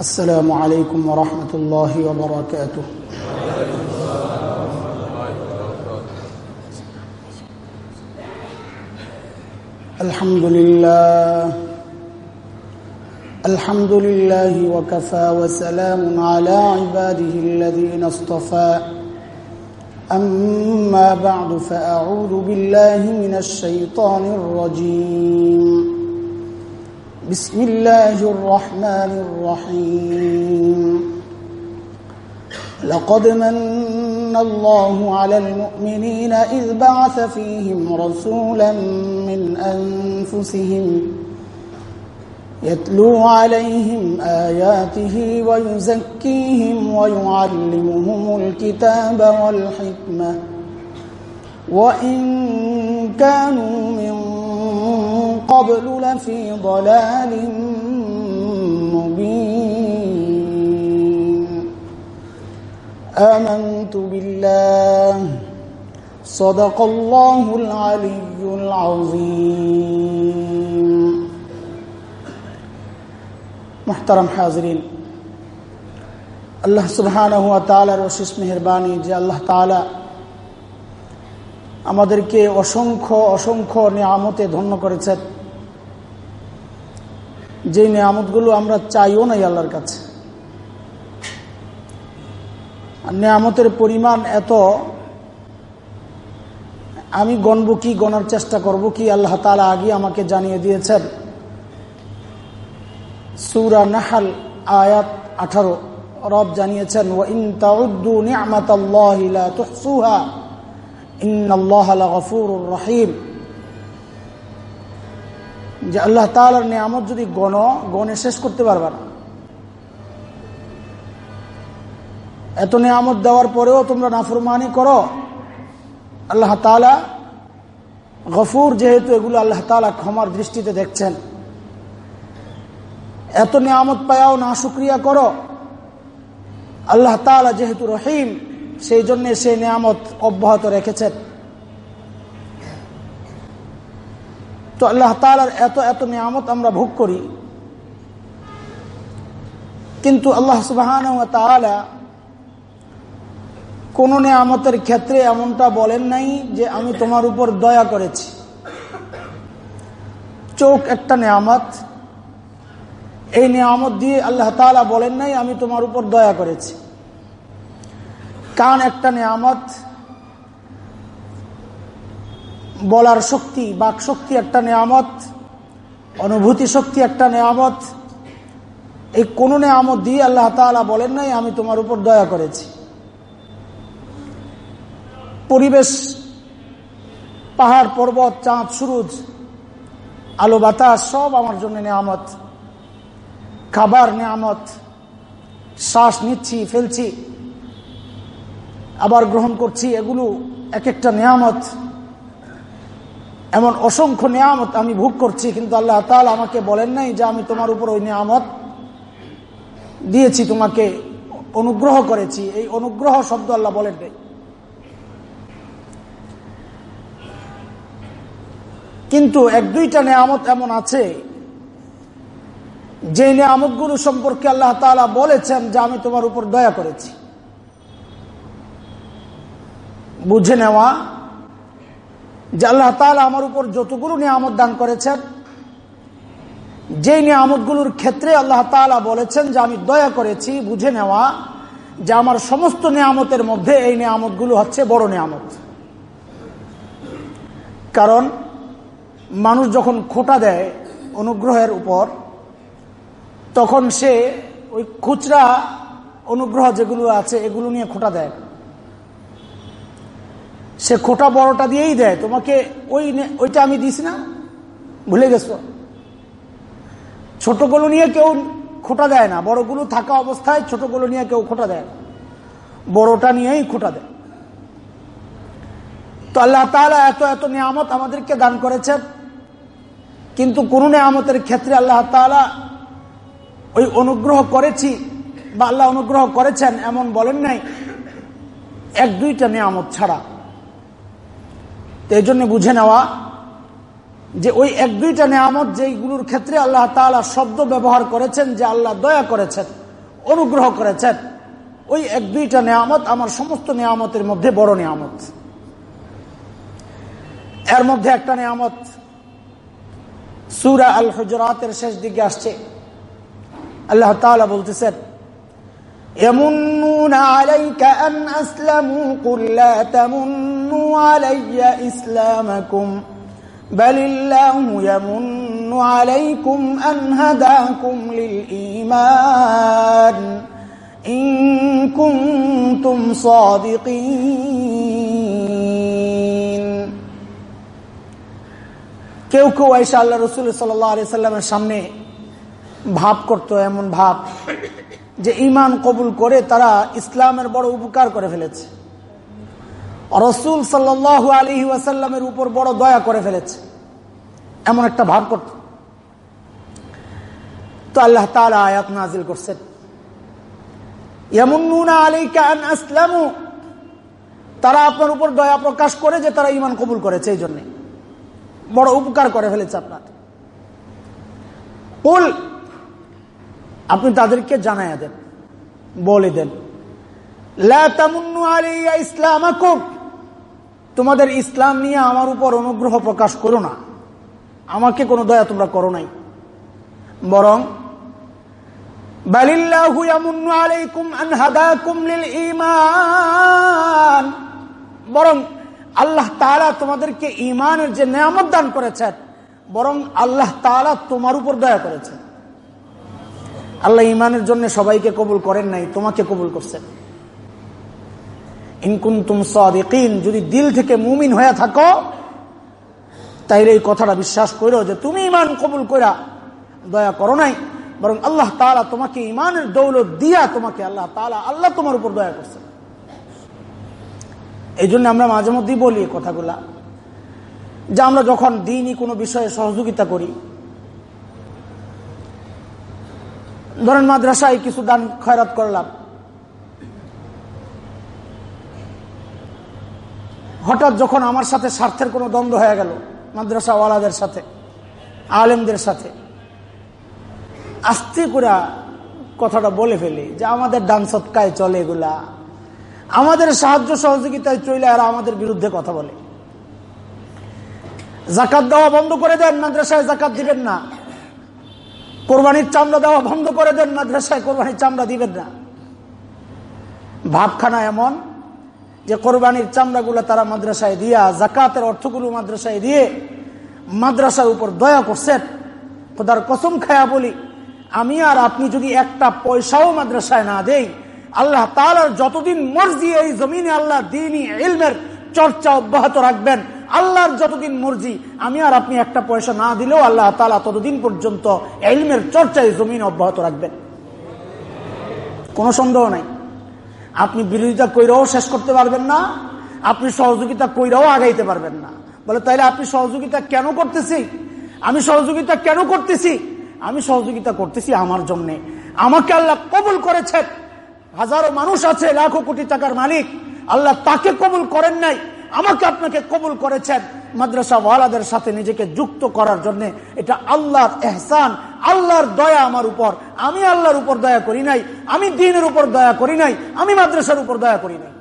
السلام عليكم ورحمة الله وبركاته. الحمد لله. الحمد لله وكفى وسلام على عباده الذين اصطفى. أما بعد فأعوذ بالله من الشيطان الرجيم. بسم الله الرحمن الرحيم. لقد من الله على المؤمنين إذ بعث فيهم رسولا من أنفسهم يتلو عليهم آياته ويزكيهم ويعلمهم الكتاب والحكمة. وإن كانوا من قبل لفي ضلال مبين آمنت بالله صدق الله العلي العظيم محترم حاضرين আল্লাহ সুবহানাহু ওয়া তাআলার অশেষ মেহেরবানি যে আল্লাহ তাআলা আমাদেরকে অসংখ্য অসংখ্য নিয়ামতে ধন্য করেছেন যে নিয়ামতগুলো আমরা চাইও নাই আল্লাহর কাছে। নিয়ামতের পরিমাণ এত, আমি গণব কি, গণার চেষ্টা করব কি, আল্লাহ তালা আগে আমাকে জানিয়ে দিয়েছেন। সুরা নাহাল আয়াত আঠারো, রব জানিয়েছেন ও ইন রহিম। যে আল্লাহ তালার নিয়ামত যদি গণ, গণে শেষ করতে পারবে না। এত নিয়ামত দেওয়ার পরেও তোমরা নাফরমানি করো। আল্লাহ তালা গফুর যেহেতু এগুলো আল্লাহ তালা ক্ষমার দৃষ্টিতে দেখছেন। এত নিয়ামত পায়াও না শুক্রিয়া করো। আল্লাহ তালা যেহেতু রহিম, সেই জন্য সেই নিয়ামত অব্যাহত রেখেছেন। তো আল্লাহ তালার এত এত নিয়ামত আমরা ভোগ করি। কিন্তু আল্লাহ সুবাহান কোন নিয়ামতের ক্ষেত্রে এমনটা বলেন নাই যে আমি তোমার উপর দয়া করেছি। চোখ একটা নিয়ামত। এই নিয়ামত দিয়ে আল্লাহ তালা বলেন নাই, আমি তোমার উপর দয়া করেছি। কান একটা নিয়ামত। বলার শক্তি, বাক শক্তি একটা নেয়ামত, অনুভূতি শক্তি একটা নেয়ামত। এই কোন নেয়ামত দিয়ে আল্লাহ তালা বলেন নাই, আমি তোমার উপর দয়া করেছি। পরিবেশ, পাহাড়, পর্বত, চাঁদ, সুরুজ, আলো, বাতাস, সব আমার জন্য নেয়ামত। খাবার নেয়ামত, শ্বাস নিচ্ছি, ফেলছি, আবার গ্রহণ করছি, এগুলো এক একটা নিয়ামত। এমন অসংখ্য নিয়ামত আমি ভোগ করছি, কিন্তু আল্লাহ তাল আমাকে বলেন নাই যে আমি তোমার উপর ওই নিয়ামত দিয়েছি, তোমাকে অনুগ্রহ করেছি। এই অনুগ্রহ শব্দ আল্লাহ বলেন নাই। কিন্তু এক দুইটা নিয়ামত এমন আছে, যে নিয়ামতগুলো সম্পর্কে আল্লাহ তালা বলেছেন যে আমি তোমার উপর দয়া করেছি। বুঝে নেওয়া যে আল্লাহ তালা আমার উপর যতগুলো নিয়ামত দান করেছেন যে নিয়ামতগুলোর ক্ষেত্রে আল্লাহ তালা বলেছেন যে আমি দয়া করেছি, বুঝে নেওয়া যে আমার সমস্ত নিয়ামতের মধ্যে এই নিয়ামতগুলো হচ্ছে বড় নিয়ামত। কারণ মানুষ যখন খোটা দেয় অনুগ্রহের উপর, তখন সে ওই খুচরা অনুগ্রহ যেগুলো আছে, এগুলো নিয়ে খোটা দেয়। সে খোটা বড়টা দিয়েই দেয়। তোমাকে ওই ওইটা আমি দিস না। ভুলে গেছো? ছোটগুলো নিয়ে কেউ খোটা দেয় না। বড়গুলো থাকা অবস্থায় ছোটগুলো নিয়ে কেউ খোটা দেয় না। বড়টা নিয়েই খোটা দেয়। তো আল্লাহ তালা এত এত নিয়ামত আমাদেরকে দান করেছেন। কিন্তু কোন নিয়ামতের ক্ষেত্রে আল্লাহ তালা ওই অনুগ্রহ করেছি বা আল্লাহ অনুগ্রহ করেছেন এমন বলেন নাই। এক দুইটা নিয়ামত ছাড়া। তো এই জন্য বুঝে নেওয়া যে ওই এক দুইটা নিয়ামত যেইগুলোর ক্ষেত্রে আল্লাহ তালা শব্দ ব্যবহার করেছেন, যে আল্লাহ দয়া করেছেন, অনুগ্রহ করেছেন, ওই এক দুইটা নিয়ামত আমার সমস্ত নিয়ামতের মধ্যে বড় নিয়ামত। এর মধ্যে একটা নিয়ামত সুরা আল হজরাতের শেষ দিকে আসছে। আল্লাহ তাআলা বলতেছেন يمنون عليك أن أسلموا قل لا تمنوا علي إسلامكم بل الله يمن عليكم أن هداكم للإيمان إن كنتم صادقين কেউ কেউ আইসা আল্লাহ রসুল সাল্লাহ সাল্লামের সামনে ভাব করতো এমন ভাব যে ইমান কবুল করে তারা ইসলামের বড় উপকার করে ফেলেছে। রসুল সাল্লাহ আলী ওয়াসাল্লামের উপর বড় দয়া করে ফেলেছে। এমন একটা ভাব করত তো আল্লাহ তালা আয়াত নাজিল করছেন। তারা আপনার উপর দয়া প্রকাশ করে যে তারা ইমান কবুল করেছে এই জন্যে বড় উপকার করে ফেলেছে আপনার আপনি তাদেরকে জানাইয়া দেন, বলে দেন। ইসলাম তোমাদের ইসলাম নিয়ে আমার উপর অনুগ্রহ প্রকাশ করো না। আমাকে কোনো দয়া তোমরা করো নাই। বরং বরং, আল্লাহ তালা তোমাদেরকে ইমানের যে নিয়ামত দান করেছেন, বরং আল্লাহ তালা তোমার উপর দয়া করেছেন। আল্লাহ ইমানের জন্য সবাইকে কবুল করেন নাই, তোমাকে কবুল করছেন। ইনকুন তুম সাদিকিন, যদি দিল থেকে মুমিন হয়ে থাকো, তাইলে এই কথাটা বিশ্বাস করো যে তুমি ইমান কবুল করা দয়া করো নাই, বরং আল্লাহ তালা তোমাকে ইমানের দৌলত দিয়া তোমাকে আল্লাহ তালা আল্লাহ তোমার উপর দয়া করছেন। এই জন্য আমরা মাঝে মধ্যেই বলি কথাগুলা, যে আমরা যখন দিনই কোনো বিষয়ে সহযোগিতা করি ধরেন মাদ্রাসায় কিছু দান খয়রাত করলাম। হঠাৎ যখন আমার সাথে স্বার্থের কোনো দ্বন্দ্ব হয়ে গেল, মাদ্রাসাওয়ালাদের সাথে, আলেমদের সাথে, আস্তে করে কথাটা বলে ফেলি যে আমাদের ডান সৎকায় চলে এগুলা। আমাদের সাহায্য সহযোগিতায় চলে আর আমাদের বিরুদ্ধে কথা বলে। জাকাত দেওয়া বন্ধ করে দেন, মাদ্রাসায় জাকাত দিবেন না। কোরবানির চামড়া দেওয়া বন্ধ করে দেন মাদ্রাসায়, কোরবানির চামড়া দিবেন না। ভাবখানা এমন যে কোরবানির চামড়াগুলো তারা মাদ্রাসায় দিয়া, জাকাতের অর্থগুলো মাদ্রাসায় দিয়ে মাদ্রাসার উপর দয়া করছেন। খোদার কসম খায়া বলি, আমি আর আপনি যদি একটা পয়সাও মাদ্রাসায় না দেই, আল্লাহ তালার যতদিন মর্জি এই জমিনে আল্লাহ দিনই ইলমের চর্চা অব্যাহত রাখবেন। আল্লাহর যতদিন মর্জি, আমি আর আপনি একটা পয়সা না দিলেও আল্লাহ তালা ততদিন পর্যন্ত এলমের চর্চায় জমিন অব্যাহত রাখবেন। কোনো সন্দেহ নাই। আপনি বিরোধিতা কইরাও শেষ করতে পারবেন না, আপনি সহযোগিতা কইরাও আগাইতে পারবেন না। বলে, তাইলে আপনি সহযোগিতা কেন করতেছি? আমি সহযোগিতা কেন করতেছি? আমি সহযোগিতা করতেছি আমার জন্যে। আমাকে আল্লাহ কবুল করেছেন। হাজারো মানুষ আছে, লাখো কোটি টাকার মালিক। আল্লাহ তাকে কবুল করেন নাই। আমাকে আপনাকে কবুল করেছেন মাদ্রাসা ওয়ালাদের সাথে নিজেকে যুক্ত করার জন্য। এটা আল্লাহর এহসান, আল্লাহর দয়া আমার উপর। আমি আল্লাহর উপর দয়া করি নাই, আমি দিনের উপর দয়া করি নাই, আমি মাদ্রাসার উপর দয়া করি নাই।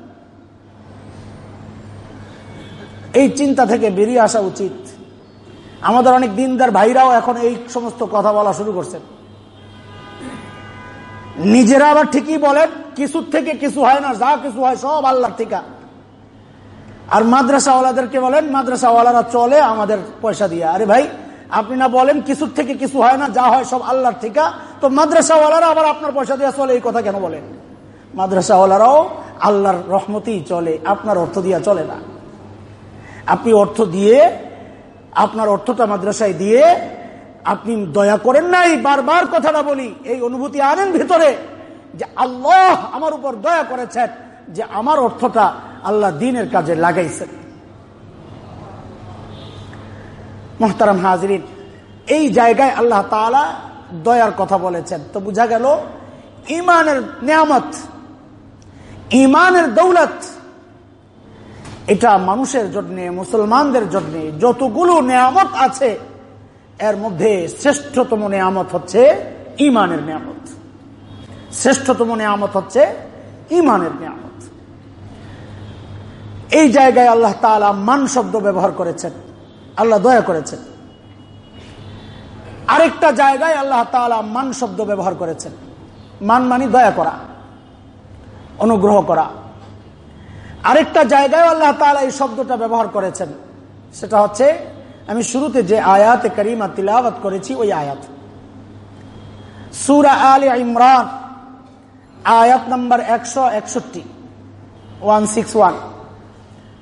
এই চিন্তা থেকে বেরিয়ে আসা উচিত। আমাদের অনেক দিনদার ভাইরাও এখন এই সমস্ত কথা বলা শুরু করছেন। নিজেরা আবার ঠিকই বলেন, কিছুর থেকে কিছু হয় না, যা কিছু হয় সব আল্লাহর ঠিকা। আর মাদ্রাসাওয়ালাদেরকে বলেন, মাদ্রাসাওয়ালারা চলে আমাদের পয়সা দিয়ে। আরে ভাই, আপনি না বলেন কিছুর থেকে কিছু হয় না, যা হয় সব আল্লাহর ঠিকা। তো মাদ্রাসাওয়ালারা আবার আপনার পয়সা দিয়ে চলে এই কথা কেন বলেন? মাদ্রাসাওয়ালারাও আল্লাহর রহমতেই চলে, আপনার অর্থ দিয়া চলে না। আপনি অর্থ দিয়ে, আপনার অর্থটা মাদ্রাসায় দিয়ে, আপনি দয়া করেন নাই, বারবার কথাটা বলি, এই অনুভূতি আনেন ভিতরে যে আল্লাহ আমার উপর দয়া করেছেন। যে আমার অর্থটা আল্লাহ দিনের কাজে লাগাইছেন মোহতারাম হাজরিন, এই জায়গায় আল্লাহ তালা দয়ার কথা বলেছেন। তো বুঝা গেল ইমানের নিয়ামত ইমানের দৌলত, এটা মানুষের জন্য, মুসলমানদের জন্য যতগুলো নিয়ামত আছে, এর মধ্যে শ্রেষ্ঠতম নিয়ামত হচ্ছে ইমানের নিয়ামত। শ্রেষ্ঠতম নিয়ামত হচ্ছে ইমানের নিয়ামত। এই জায়গায় আল্লাহ তালা মান শব্দ ব্যবহার করেছেন। আল্লাহ দয়া করেছেন। আরেকটা জায়গায় আল্লাহ তালা মান শব্দ ব্যবহার করেছেন। মান মানি দয়া করা, অনুগ্রহ করা। আরেকটা জায়গায় আল্লাহ তালা এই শব্দটা ব্যবহার করেছেন। সেটা হচ্ছে, আমি শুরুতে যে আয়াত করিমা তিলাবত করেছি, ওই আয়াত। সুরা আল ইমরান আয়াত নম্বর একশো একষট্টি ওয়ান সিক্স ওয়ান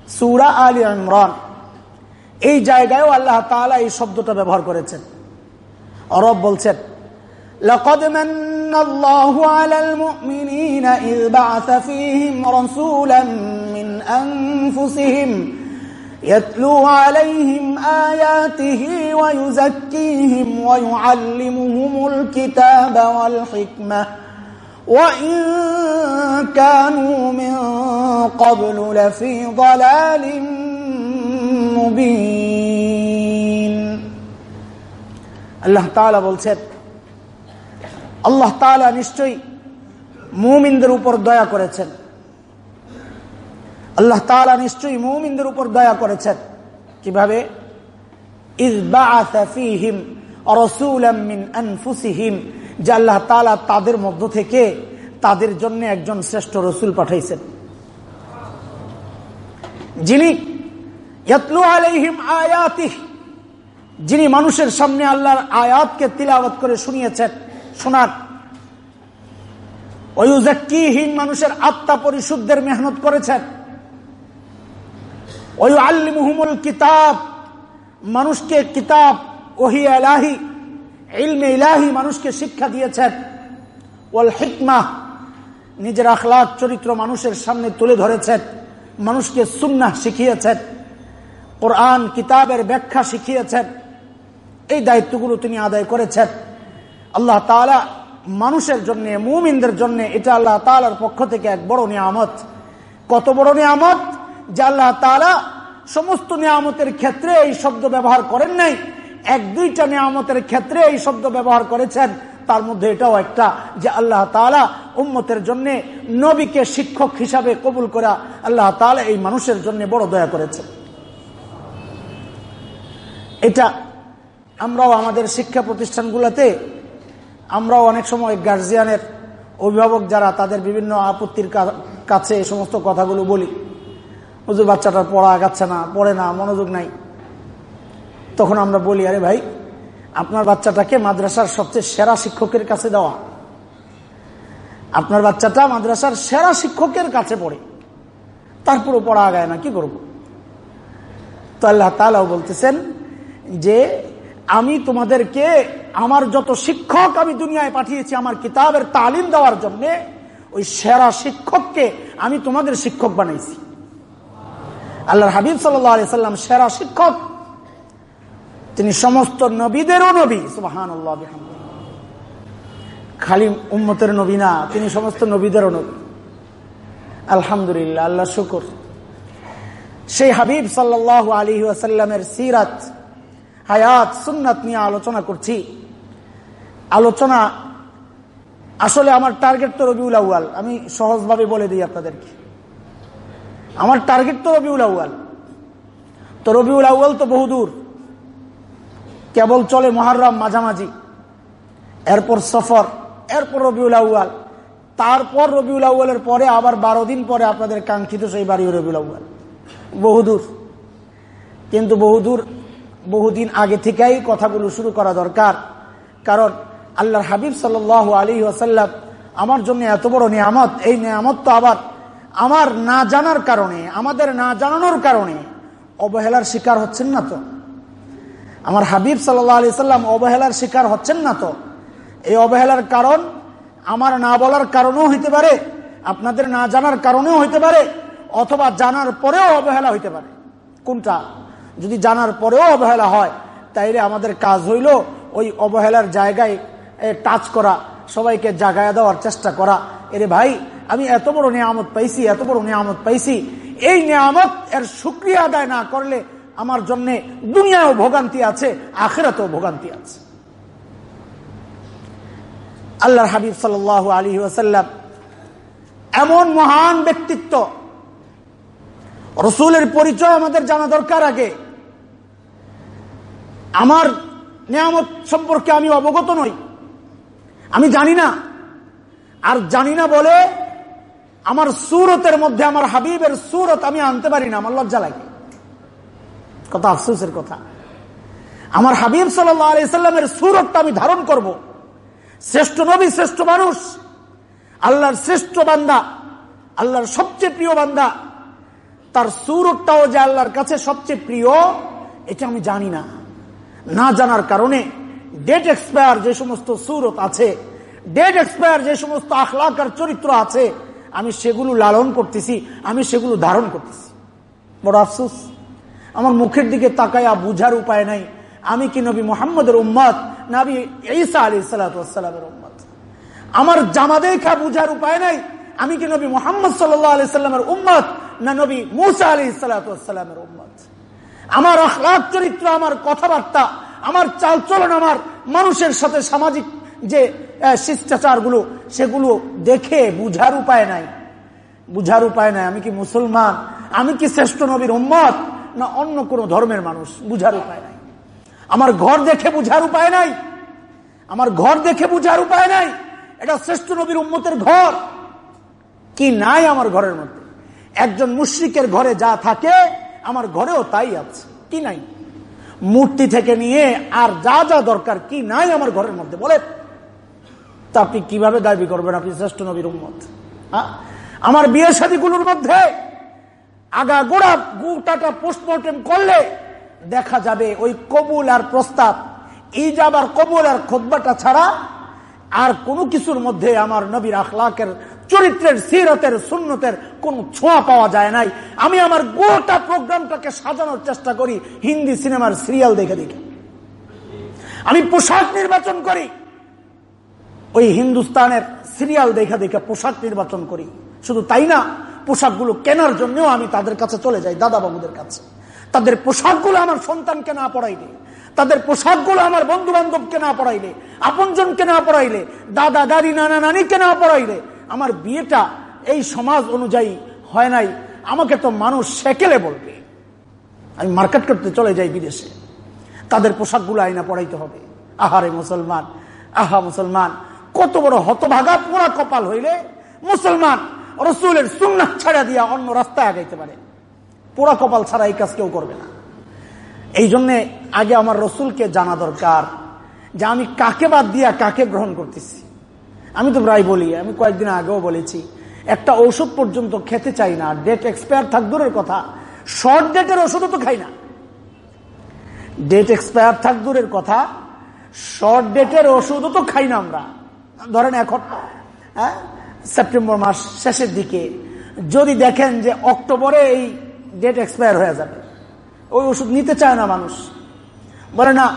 সুরা আল ইমরান এই জায়গায়ও আল্লাহ তালা এই শব্দটা ব্যবহার করেছেন অরব বলছেন لقد من الله على المؤمنين إذ بعث فيهم رسولا من أنفسهم يتلو عليهم آياته ويزكيهم ويعلمهم الكتاب والحكمة وإن كانوا من قبل لفي ضلال مبين আল্লাহ তাআলা বলছেন আল্লাহ তাআলা নিশ্চয়ই মুমিনদের উপর দয়া করেছেন আল্লাহ তাআলা নিশ্চয়ই মুমিনদের উপর দয়া করেছেন কিভাবে ইজ বাআসা ফীহিম রাসূলাম মিন আনফুসিহিম যে আল্লাহ তাআলা তাদের মধ্য থেকে তাদের জন্য একজন শ্রেষ্ঠ রসুল পাঠাইছেন। যিনি আলাইহিম যিনি মানুষের সামনে আল্লাহর আয়াতকে তিলাবত করে শুনিয়েছেন শোনার ওয়ুজাক্কিহীন মানুষের আত্মা পরিশুদ্ধের মেহনত করেছেন। ওয়ু আল্লিমুহুমুল কিতাব, মানুষকে কিতাব ওহি এলাহি ইলমে ইলাহি মানুষকে শিক্ষা দিয়েছেন। ওয়াল হিকমা, নিজের আখলাক চরিত্র মানুষের সামনে তুলে ধরেছেন। মানুষকে সুন্নাহ শিখিয়েছেন। কোরআন, কিতাবের ব্যাখ্যা শিখিয়েছেন। এই দায়িত্বগুলো তিনি আদায় করেছেন। আল্লাহ তালা মানুষের জন্য, মুমিনদের জন্য এটা আল্লাহ তালার পক্ষ থেকে এক বড় নিয়ামত। কত বড় নিয়ামত যে আল্লাহ তালা সমস্ত নিয়ামতের ক্ষেত্রে এই শব্দ ব্যবহার করেন নাই। এক দুইটা নিয়ামতের ক্ষেত্রে এই শব্দ ব্যবহার করেছেন। তার মধ্যে এটাও একটা যে আল্লাহ তালা উম্মতের জন্য নবীকে শিক্ষক হিসাবে কবুল করা আল্লাহ তালা এই মানুষের জন্য বড় দয়া করেছেন। এটা আমরাও আমাদের শিক্ষা প্রতিষ্ঠানগুলোতে, আমরাও অনেক সময় গার্জিয়ানের অভিভাবক যারা তাদের বিভিন্ন আপত্তির কাছে এই সমস্ত কথাগুলো বলি। হুজুর বাচ্চাটার পড়া আগাচ্ছে না, পড়ে না, মনোযোগ নাই। তখন আমরা বলি, আরে ভাই, আপনার বাচ্চাটাকে মাদ্রাসার সবচেয়ে সেরা শিক্ষকের কাছে দেওয়া। আপনার বাচ্চাটা মাদ্রাসার সেরা শিক্ষকের কাছে পড়ে। তারপরও পড়া আগায় না, কি করব? তো আল্লাহ তালাও বলতেছেন যে, আমি তোমাদেরকে আমার যত শিক্ষক আমি দুনিয়ায় পাঠিয়েছি, আমার কিতাবের তালিম দেওয়ার জন্য, ওই সেরা শিক্ষককে আমি তোমাদের শিক্ষক বানাইছি। আল্লাহর হাবিব সাল্লাম সেরা শিক্ষক তিনি সমস্ত নবীদেরও নবী সুবাহান খালি উম্মতের নবী না, তিনি সমস্ত নবীদেরও নবী। আলহামদুলিল্লাহ, আল্লাহ শুকুর। সেই হাবিব সাল্লাহ আলী আসাল্লামের সিরাত, হায়াত, সুন্নাত নিয়ে আলোচনা করছি। আলোচনা আসলে আমার টার্গেট তো রবিউল আউয়াল, আমি সহজভাবে বলে দিই আপনাদেরকে। আমার টার্গেট তো রবিউল আউয়াল। তো রবিউল আউয়াল তো বহুদূর। কেবল চলে মহারাম মাঝামাঝি। এরপর সফর, এরপর রবিউল আউয়াল। তারপর রবিউল আউয়ালের পরে আবার বারো দিন পরে আপনাদের কাঙ্ক্ষিত সেই বাড়ি রবিউল আউয়াল। বহুদূর। কিন্তু বহুদূর, বহুদিন আগে থেকেই কথাগুলো শুরু করা দরকার। কারণ আল্লাহর হাবিব সাল আলী ওসাল্লাম আমার জন্য এত বড় নিয়ামত, এই নিয়ামত তো আবার আমার না জানার কারণে, আমাদের না জানানোর কারণে অবহেলার শিকার হচ্ছেন না তো? আমার হাবিব সাল্লাহ আলি সাল্লাম অবহেলার শিকার হচ্ছেন না তো? এই অবহেলার কারণ আমার না বলার কারণেও হইতে পারে, আপনাদের না জানার কারণেও হইতে পারে, অথবা জানার পরেও অবহেলা হইতে পারে। কোনটা? যদি জানার পরেও অবহেলা হয়, তাইলে আমাদের কাজ হইল ওই অবহেলার জায়গায় টাচ করা, সবাইকে জাগায় দেওয়ার চেষ্টা করা। এরে ভাই, আমি এত বড় নিয়ামত পাইছি, এত বড় নিয়ামত পাইছি। এই নিয়ামত এর সুক্রিয়া আদায় না করলে আমার জন্য দুনিয়াও ভোগান্তি আছে, আখেরাতেও ভোগান্তি আছে। আল্লাহর হাবিব সাল আলী ওসাল্লাম এমন মহান ব্যক্তিত্ব, রসুলের পরিচয় আমাদের জানা দরকার আগে। আমার নিয়ামত সম্পর্কে আমি অবগত নই, আমি জানি না। আর জানি না বলে আমার সুরতের মধ্যে, আমার হাবিবের সুরত আমি আনতে পারি না, আমার লজ্জা লাগে। কথা, আফসোসের কথা। আমার হাবিব সাল্লামের সুরতটা আমি ধারণ করব। শ্রেষ্ঠ নবী, শ্রেষ্ঠ মানুষ, আল্লাহর শ্রেষ্ঠ বান্দা, আল্লাহর সবচেয়ে প্রিয় বান্দা, তার সুরতটাও যে আল্লাহর কাছে সবচেয়ে প্রিয়, এটা আমি জানি না। না জানার কারণে ডেট এক্সপায়ার যে সমস্ত সুরত আছে ডেট এক্সপায়ার যে সমস্ত আখলাকার চরিত্র আছে, আমি সেগুলো লালন করতেছি, আমি সেগুলো ধারণ করতেছি। বড় আফসোস। আমার মুখের দিকে তাকায়া বুঝার উপায় নাই। আমি কি নবী মোহাম্মদের উম্মত, নবী ঈসা আলী সালাতামের উম্মত? আমার জামা দেখা বুঝার উপায় নাই। আমি কি নবী মোহাম্মদ সাল্লাহ আলি সাল্লামের উম্মত, না নবী মুসা আলী সালাতামের উম্মত? আমার আখলাক চরিত্র, আমার কথাবার্তা, আমার চালচলন, আমার মানুষের সাথে সামাজিক যে শিষ্টাচারগুলো, সেগুলো দেখে বুঝার উপায় নাই। বুঝার উপায় নাই। আমি কি মুসলমান? আমি কি শ্রেষ্ঠ নবীর উম্মত? না অন্য কোন ধর্মের মানুষ, বুঝার উপায় নাই। আমার ঘর দেখে বুঝার উপায় নাই। আমার ঘর দেখে বুঝার উপায় নাই। এটা শ্রেষ্ঠ নবীর উম্মতের ঘর। কি নাই আমার ঘরের মধ্যে? একজন মুশ্রিকের ঘরে যা থাকে, আমার ঘরেও তাই আছে। কি নাই? মূর্তি থেকে নিয়ে আর যা যা দরকার, কি নাই আমার ঘরের মধ্যে? বলে তা আপনি কীভাবে দাবি করবেন আপনি শ্রেষ্ঠ নবীর উম্মত? আমার বিয়ে শাদীগুলোর মধ্যে আগা গোড়া গুটাটা পোস্টমর্টেম করলে দেখা যাবে ওই কবুল আর প্রস্তাব। ইজাব আর কবুল আর খোদ্বাটা ছাড়া আর কোনো কিছুর মধ্যে আমার নবীর আখলাকের চরিত্রের, সিরতের, সুন্নতের কোন ছোঁয়া পাওয়া যায় নাই। আমি আমার গোটা প্রোগ্রামটাকে সাজানোর চেষ্টা করি, হিন্দি সিনেমার সিরিয়াল দেখে দেখে। আমি পোশাক নির্বাচন করি, ওই হিন্দুস্তানের সিরিয়াল দেখে দেখে পোশাক নির্বাচন করি। শুধু তাই না পোশাকগুলো কেনার জন্যও আমি তাদের কাছে চলে যাই দাদা বাবুদের কাছে। তাদের পোশাকগুলো আমার সন্তানকে না পড়াইলে, তাদের পোশাকগুলো আমার বন্ধু বান্ধবকে না পড়াইলে, আপনজনকে না পড়াইলে, দাদা, দাদি, নানা, নানিকে না পড়াইলে, আমার বিয়েটা এই সমাজ অনুযায়ী হয় নাই, আমাকে তো মানুষ সেকেলে বলবে। আমি মার্কেট করতে চলে যাই বিদেশে। তাদের পোশাকগুলো আইনা পড়াইতে হবে। আহারে মুসলমান, আহা মুসলমান, কত বড় হতভাগা পোড়া কপাল হইলে মুসলমান রসুলের সুন্নাত ছাড়া দিয়া অন্য রাস্তায় আগাইতে পারে। পোড়া কপাল ছাড়া এই কাজ কেউ করবে না। এই জন্যে আগে আমার রসুলকে জানা দরকার যে আমি কাকে বাদ দিয়া কাকে গ্রহণ করতেছি। আমি তো প্রায় বলি, আমি কয়েকদিন আগেও বলেছি, একটা ঔষধ পর্যন্ত খেতে চাই না, ডেট এক্সপায়ার থাক দূরের কথা, শর্ট ডেটের ওষুধও তো খাই না। ডেট এক্সপায়ার থাক দূরের কথা, শর্ট ডেটের ওষুধও তো খাই না আমরা। ধরেন এখন হ্যাঁ? সেপ্টেম্বর মাস শেষের দিকে। যদি দেখেন যে অক্টোবরে এই ডেট এক্সপায়ার হয়ে যাবে, ওই ওষুধ নিতে চায় না মানুষ। বলে না,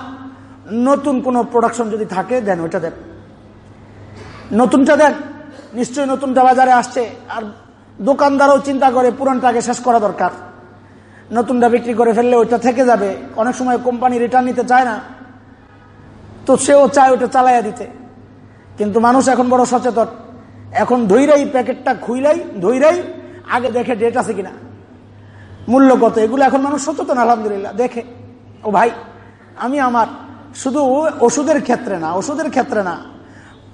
নতুন কোনো প্রোডাকশন যদি থাকে, দেন ওইটা দেন। নতুনটা দেন, নিশ্চয়ই নতুনটা বাজারে আসছে। আর দোকানদারও চিন্তা করে পুরানটাকে শেষ করা দরকার। নতুনটা বিক্রি করে ফেললে ওইটা থেকে যাবে। অনেক সময় কোম্পানি রিটার্ন নিতে চায় না। তো সেও চায় ওটা চালাইয়া দিতে। কিন্তু মানুষ এখন বড় সচেতন। এখন ধৈরাই প্যাকেটটা খুইলাই, ধৈরাই, আগে দেখে ডেট আছে কিনা। মূল্য কত? এগুলো এখন মানুষ সচেতন, আলহামদুলিল্লাহ। দেখে। ও ভাই, আমি আমার শুধু ওষুধের ক্ষেত্রে না, ওষুধের ক্ষেত্রে না,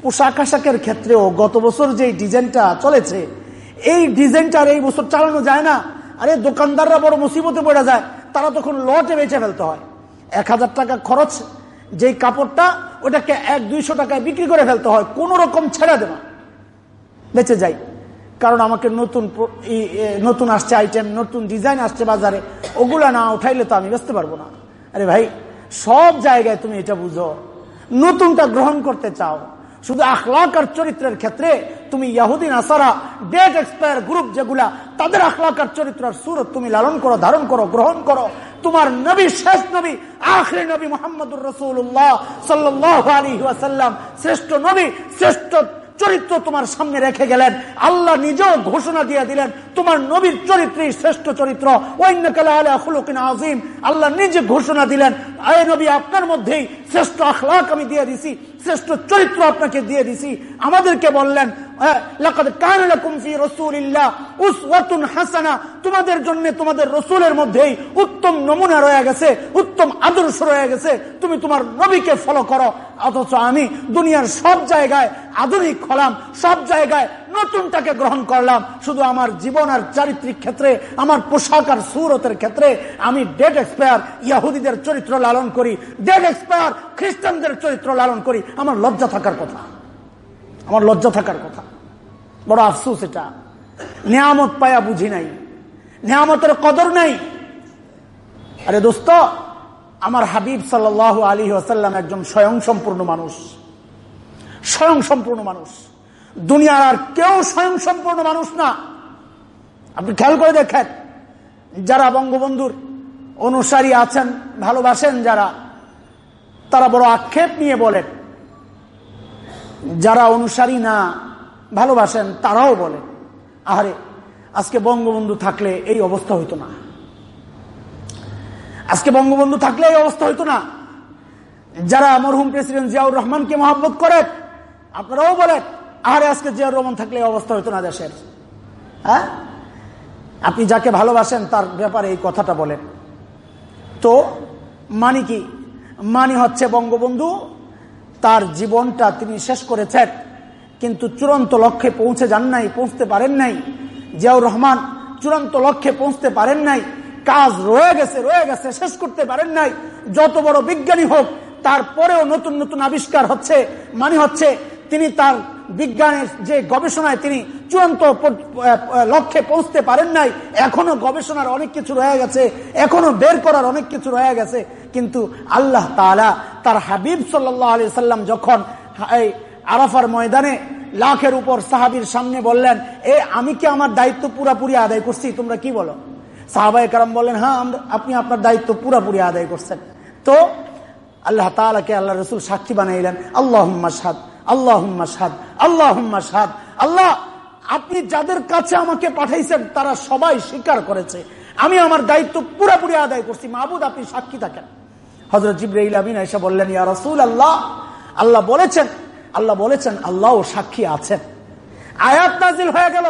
পোশাক আশাকের ক্ষেত্রেও গত বছর যে ডিজাইনটা চলেছে, এই ডিজাইনটার এই বছর চালানো যায় না। আরে দোকানদাররা বড় মুসিবতে পড়ে যায়, তারা তখন লটে বেঁচে ফেলতে হয়। এক হাজার টাকা খরচ, যেই কাপড়টা, ওটাকে এক দুইশো টাকায় বিক্রি করে ফেলতে হয়, কোন রকম ছেড়ে দেওয়া বেঁচে যাই। কারণ আমাকে নতুন নতুন আসছে আইটেম নতুন ডিজাইন আসছে বাজারে, ওগুলা না উঠাইলে তো আমি বেচতে পারব না। আরে ভাই, সব জায়গায় তুমি এটা বুঝো। নতুনটা গ্রহণ করতে চাও। শুধু আখলাক আর চরিত্রের ক্ষেত্রে তুমি ইয়াহুদিন আসারা ডেট এক্সপায়ার গ্রুপ যেগুলা, তাদের আখলাক আর চরিত্রের সুরত তুমি লালন করো, ধারণ করো, গ্রহণ করো। তোমার নবী, শেষ নবী, আখরি নবী মোহাম্মদুর রসুল্লাহ সাল্লাহ আলী ওয়াসাল্লাম, শ্রেষ্ঠ নবী, শ্রেষ্ঠ চরিত্র তোমার সামনে রেখে গেলেন। আল্লাহ নিজেও ঘোষণা দিয়ে দিলেন, তোমার নবীর চরিত্রই শ্রেষ্ঠ চরিত্র। আজিম আল্লাহ নিজে ঘোষণা দিলেন, আয় নবী, আপনার মধ্যেই শ্রেষ্ঠ আখলাক আমি দিয়ে দিছি, শ্রেষ্ঠ চরিত্র আপনাকে দিয়ে দিছি। আমাদেরকে বললেন তোমাদের জন্য তোমাদের রসুলের মধ্যেই উত্তম নমুনা রয়ে গেছে, উত্তম আদর্শ রয়ে গেছে। তুমি তোমার নবীকে ফলো করো। অথচ আমি দুনিয়ার সব জায়গায় আধুনিক হলাম সব জায়গায় নতুনটাকে গ্রহণ করলাম। শুধু আমার জীবন আর চারিত্রিক ক্ষেত্রে, আমার পোশাক আর সুরতের ক্ষেত্রে আমি ডেট এক্সপায়ার ইয়াহুদিদের চরিত্র লালন করি ডেট এক্সপায়ার খ্রিস্টানদের চরিত্র লালন করি। আমার লজ্জা থাকার কথা। আমার লজ্জা থাকার কথা। বড় আফসুস এটা। নিয়ামত পায়া বুঝি নাই। নিয়ামতের কদর নাই। আরে দোস্ত, আমার হাবিব সাল আলী আসাল্লাম একজন স্বয়ং সম্পূর্ণ মানুষ। স্বয়ং সম্পূর্ণ মানুষ। দুনিয়ার আর কেউ স্বয়ং সম্পূর্ণ মানুষ না। আপনি খেয়াল করে দেখেন, যারা বঙ্গবন্ধুর অনুসারী আছেন, ভালোবাসেন যারা, তারা বড় আক্ষেপ নিয়ে বলেন। যারা অনুসারী না, ভালোবাসেন, তারাও বলে আহারে, আজকে বঙ্গবন্ধু থাকলে এই অবস্থা হইতো না। আজকে বঙ্গবন্ধু থাকলে এই অবস্থা হইতো না। যারা মরহুম প্রেসিডেন্ট জিয়াউর রহমানকে মহাব্বত করে আপনারাও বলেন, আহারে আজকে জিয়াউর রহমান থাকলে অবস্থা হইতো না দেশের। হ্যাঁ? আপনি যাকে ভালোবাসেন, তার ব্যাপারে এই কথাটা বলেন। তো, মানি কি? মানি হচ্ছে বঙ্গবন্ধু, তার জীবনটা তিনি শেষ করেছেন, কিন্তু চূড়ান্ত লক্ষ্যে পৌঁছে যান নাই, পৌঁছতে পারেন নাই। জিয়াউর রহমান চূড়ান্ত লক্ষ্যে পৌঁছতে পারেন নাই। কাজ রয়ে গেছে রয়ে গেছে, শেষ করতে পারেন নাই। যত বড় বিজ্ঞানী হোক, তারপরেও নতুন নতুন আবিষ্কার হচ্ছে। মানে হচ্ছে তিনি তার বিজ্ঞানের যে গবেষণায় তিনি চূড়ান্ত লক্ষ্যে পৌঁছতে পারেন নাই, এখনও গবেষণার অনেক কিছু রয়ে গেছে, এখনও বের করার অনেক কিছু রয়ে গেছে, কিন্তু আল্লাহ তালা তার হাবিব সাল্লাহ আলি সাল্লাম যখন এই আরাফার ময়দানে লাখের উপর সাহাবির সামনে বললেন, এ, আমি কি আমার দায়িত্ব পুরাপুরি আদায় করছি? তোমরা কি বলো? সাহাবাই কারাম বললেন হ্যাঁ আপনি আপনার দায়িত্ব পুরাপুরি আদায় করছেন। তো আল্লাহ তালাকে আল্লাহ রসুল সাক্ষী বানাইলেন। আল্লাহ সাদ আল্লাহ সাদ আল্লাহ সাদ আল্লাহ, আপনি যাদের কাছে আমাকে পাঠাইছেন, তারা সবাই স্বীকার করেছে। আমি আমার দায়িত্ব পুরাপুরি আদায় করছি। মাহবুদ, আপনি সাক্ষী থাকেন। হজরত জিব্রাইল এসে বললেন, ইয়া রসুল আল্লাহ আল্লাহ বলেছেন আল্লাহ বলেছেন আল্লাহ সাক্ষী আছেন। আয়াত নাজিল হয়ে গেল।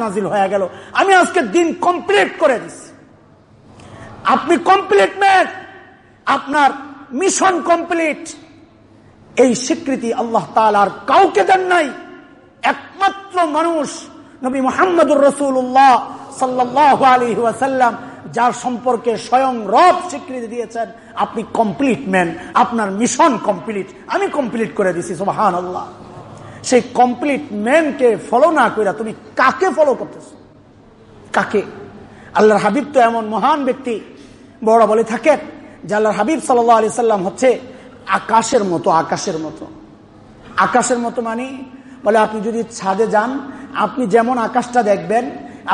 নাজিল হয়ে গেল। আমি আজকে দিন কমপ্লিট করে দিচ্ছি আপনি কমপ্লিট ম্যান আপনার মিশন কমপ্লিট এই স্বীকৃতি আল্লাহ তালার কাউকে দেন নাই। একমাত্র মানুষ নবী মোহাম্মদুর রসুল্লাহ সাল্লাহ আলী যার সম্পর্কে স্বয়ং রব স্বীকৃতি দিয়েছেন, আপনি কমপ্লিট ম্যান আপনার মিশন কমপ্লিট আমি কমপ্লিট করে দিছি সোহান আল্লাহ সেই কমপ্লিট ম্যানকে ফলো না করে তুমি কাকে ফলো করতেছ? কাকে? আল্লাহর হাবিব তো এমন মহান ব্যক্তি। বড় বলে থাকেন যে আল্লাহর হাবিব সাল্লাহ আলি সাল্লাম হচ্ছে আকাশের মতো আকাশের মতো। আকাশের মতো মানে বলে আপনি যদি ছাদে যান, আপনি যেমন আকাশটা দেখবেন,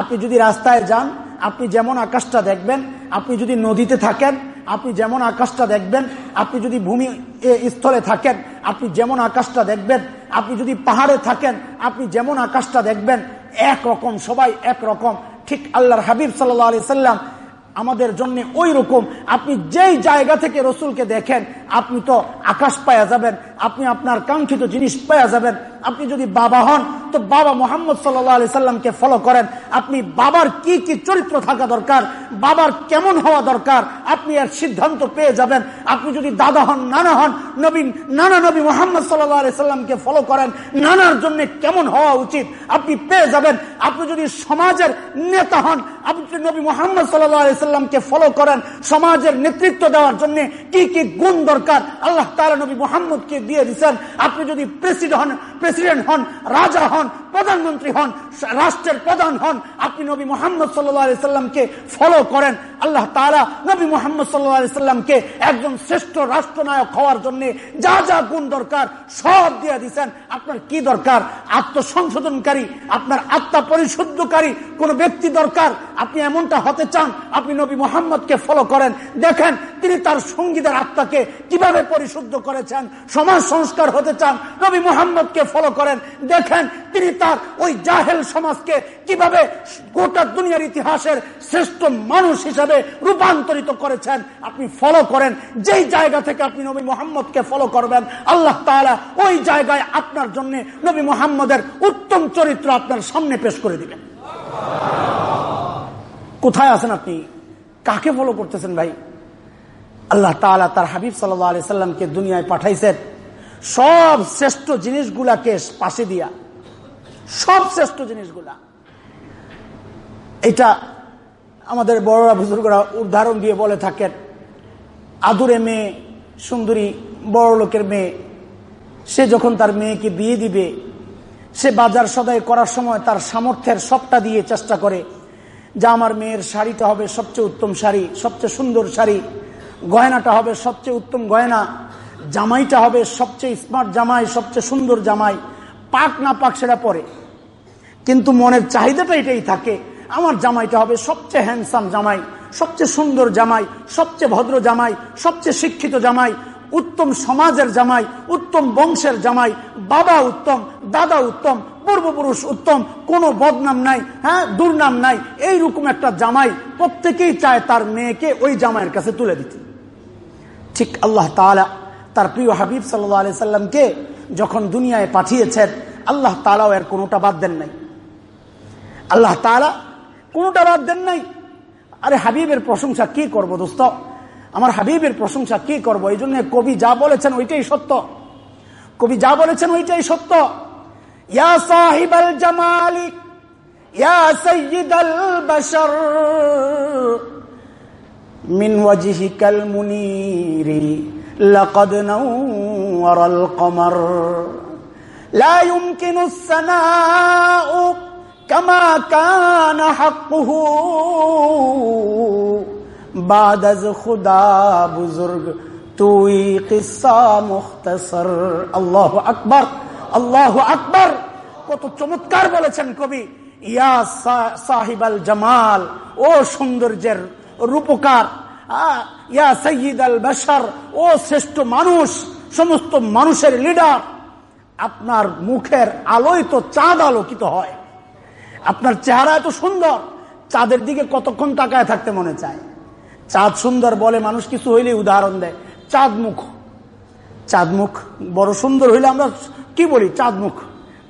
আপনি যদি রাস্তায় যান আপনি যেমন আকাশটা দেখবেন, আপনি যদি নদীতে থাকেন, আপনি যেমন আকাশটা দেখবেন, আপনি যদি ভূমি স্থলে থাকেন, আপনি যেমন আকাশটা দেখবেন, আপনি যদি পাহাড়ে থাকেন, আপনি যেমন আকাশটা দেখবেন, এক রকম, সবাই এক রকম। ঠিক আল্লাহর হাবিব সাল্লাহ আলি সাল্লাম আমাদের জন্য ওই রকম আপনি যেই জায়গা থেকে রসুলকে দেখেন, আপনি তো আকাশ পায়া যাবেন, আপনি আপনার কাঙ্ক্ষিত জিনিস পায়া যাবেন আপনি যদি বাবা হন, তো বাবা মোহাম্মদ সাল্লি সাল্লামকে ফলো করেন। আপনি বাবার কি কি চরিত্র থাকা দরকার, বাবার কেমন হওয়া দরকার, আপনি এর সিদ্ধান্ত পেয়ে যাবেন। আপনি যদি দাদা হন, নানা হন নবীন নানা নবী মোহাম্মদ সাল্লি সাল্লামকে ফলো করেন, নানার জন্য কেমন হওয়া উচিত, আপনি পেয়ে যাবেন। আপনি যদি সমাজের নেতা হন, আপনি নবী মোহাম্মদ সাল্লি সাল্লামকে ফলো করেন, সমাজের নেতৃত্ব দেওয়ার জন্য কি কি গুণ দরকার, আল্লাহ তালা নবী মোহাম্মদকে দিয়ে দিচ্ছেন আপনি যদি প্রেসিডেন্ট হন প্রেসিডেন্ট হন রাজা হন প্রধানমন্ত্রী হন রাষ্ট্রের প্রধান হন, আপনি নবী মোহাম্মদ সাল্লামকে ফলো করেন। আল্লাহ তালা নবী মোহাম্মদ সাল্লামকে একজন শ্রেষ্ঠ রাষ্ট্রনায়ক হওয়ার জন্য যা যা গুণ দরকার সব দিয়ে দিচ্ছেন আপনার কি দরকার? আত্মসংশোধনকারী, আপনার আত্মা পরিশুদ্ধকারী কোন ব্যক্তি দরকার? আপনি এমনটা হতে চান, আপনি নবী মোহাম্মদকে ফলো করেন। দেখেন, তিনি তার সঙ্গীদের আত্মাকে কীভাবে পরিশুদ্ধ করেছেন, সমাজ সংস্কার হতে চান, নবী মোহাম্মদকে ফলো করেন। দেখেন, তিনি তার ওই জাহেল সমাজকে কীভাবে গোটা দুনিয়ার ইতিহাসের শ্রেষ্ঠ মানুষ হিসাবে রূপান্তরিত করেছেন, আপনি ফলো করেন। যেই জায়গা থেকে আপনি নবী মোহাম্মদকে ফলো করবেন, আল্লাহ তাআলা ওই জায়গায় আপনার জন্য নবী মোহাম্মদের উত্তম চরিত্র আপনার সামনে পেশ করে দিবেন। কোথায় আছেন আপনি? কাকে ফলো করতেছেন ভাই? আল্লাহ তাআলা তার হাবিব সাল্লাহ আলি সাল্লামকে দুনিয়ায় পাঠাইছেন, সব শ্রেষ্ঠ জিনিসগুলাকে পাশে দিয়া সব শ্রেষ্ঠ জিনিসগুলা। এটা আমাদের বড়রা বুজুর্গরা উদাহরণ দিয়ে বলে থাকেন, আদুরে মেয়ে, সুন্দরী, বড় লোকের মেয়ে, সে যখন তার মেয়েকে বিয়ে দিবে, সে বাজার সদাই করার সময় তার সামর্থ্যের সবটা দিয়ে চেষ্টা করে, যে আমার মেয়ের শাড়িটা হবে সবচেয়ে উত্তম শাড়ি, সবচেয়ে সুন্দর শাড়ি, গয়নাটা হবে সবচেয়ে উত্তম গয়না, জামাইটা হবে সবচেয়ে স্মার্ট জামাই, সবচেয়ে সুন্দর জামাই, পাক না পাক সেটা পরে। কিন্তু মনের চাহিদাটা এটাই থাকে। আমার জামাইটা হবে সবচেয়ে হ্যান্ডসাম জামাই, সবচেয়ে সুন্দর জামাই, সবচেয়ে ভদ্র জামাই, সবচেয়ে শিক্ষিত জামাই, উত্তম সমাজের জামাই, উত্তম বংশের জামাই, বাবা উত্তম, দাদা উত্তম, পূর্বপুরুষ উত্তম, কোনো বদনাম নাই হ্যাঁ দুর্নাম নাই। এইরকম একটা জামাই প্রত্যেকেই চায় তার মেয়েকে ওই জামাইয়ের কাছে তুলে দিতে। ঠিক আল্লাহ তালা তার প্রিয় হাবিব সাল্লাহ সাল্লামকে যখন দুনিয়ায় পাঠিয়েছেন, আল্লাহ তালাও এর কোনোটা বাদ দেন নাই। আল্লাহ তালা কোনোটা বাদ দেন নাই আরে হাবিবের প্রশংসা কি করব দোস্ত আমার হাবিবের প্রশংসা কি করব এই জন্য কবি যা বলেছেন ওইটাই সত্য কবি যা বলেছেন ওইটাই সত্য ইয়া সাহিব আল জামালিক ইয়া সৈয়দ আল বশর মিন ওয়াজহিকাল মুনীরি لقد نور القمر لا يمكن الثناء বুজুর্গ, তুই মুখতসর। আকবর আকবর। কত চমৎকার বলেছেন কবি। ইয়া সাহিব আল জামাল, ও সৌন্দর্যের রূপকার। ইয়া সৈয়দ আল বসার ও শ্রেষ্ঠ মানুষ, সমস্ত মানুষের লিডার। আপনার মুখের আলোয় তো চাঁদ আলোকিত হয়। আপনার চেহারা এত সুন্দর, চাঁদের দিকে কতক্ষণ তাকায় থাকতে মনে চায়? চাঁদ সুন্দর বলে মানুষ কিছু হইলে উদাহরণ দেয়। চাঁদ মুখ চাঁদ মুখ বড় সুন্দর হইলে আমরা কি বলি? চাঁদ মুখ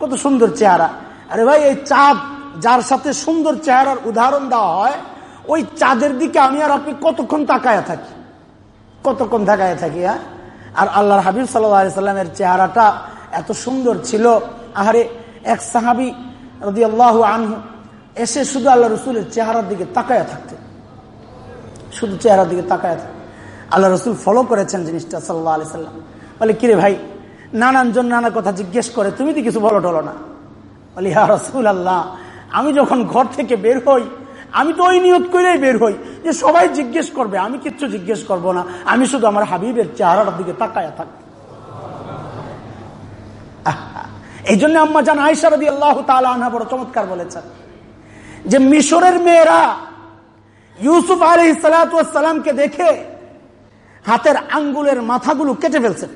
কত সুন্দর চেহারা। আরে ভাই, এই চাঁদ যার সাথে সুন্দর চেহারার উদাহরণ দেওয়া হয়, ওই চাঁদের দিকে আমি আর আপনি কতক্ষণ তাকায় থাকি? কতক্ষণ তাকায় থাকি হ্যাঁ? আর আল্লাহর হাবিব সাল্লামের চেহারাটা এত সুন্দর ছিল। আহারে, এক সাহাবি আল্লাহ আনহু, এসে শুধু আল্লাহ রসুলের চেহারার দিকে তাকায় থাকতে। শুধু চেহারার দিকে তাকায় থাকতে। আল্লাহ রসুল ফলো করেছেন জিনিসটা সাল্লাহ আলি সাল্লাম। বলে, কিরে ভাই, নানান জন নানা কথা জিজ্ঞেস করে, তুমি তো কিছু বলো টলো না। বলি হা রসুল আল্লাহ আমি যখন ঘর থেকে বের হই, আমি তো ওই নিয়ত করেই বের হই যে সবাই জিজ্ঞেস করবে, আমি কিচ্ছু জিজ্ঞেস করব না, আমি শুধু আমার হাবিবের চেহারার দিকে তাকায় থাক এই জন্য আম্মা জান আয়সারদি আল্লাহ তালা বড় চমৎকার বলেছেন যে মিশরের মেয়েরা ইউসুফ আলী সালাতামকে দেখে হাতের আঙ্গুলের মাথাগুলো কেটে ফেলছেন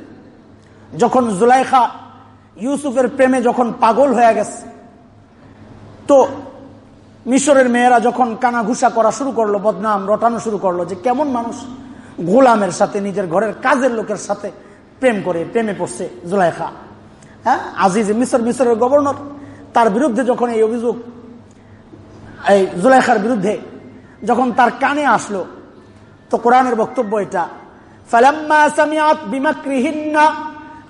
যখন জুলাইখা ইউসুফের প্রেমে যখন পাগল হয়ে গেছে, তো মিশরের মেয়েরা যখন কানাঘুষা করা শুরু করল, বদনাম রটানো শুরু করল যে কেমন মানুষ গোলামের সাথে, নিজের ঘরের কাজের লোকের সাথে প্রেম করে, প্রেমে পড়ছে জুলাইখা। হ্যাঁ আজিজ মিশর মিশরের গভর্নর তার বিরুদ্ধে যখন এই অভিযোগ এই জুলাইখার বিরুদ্ধে যখন তার কানে আসলো তো কোরআনের বক্তব্য এটা فلما سمعت بمكرهن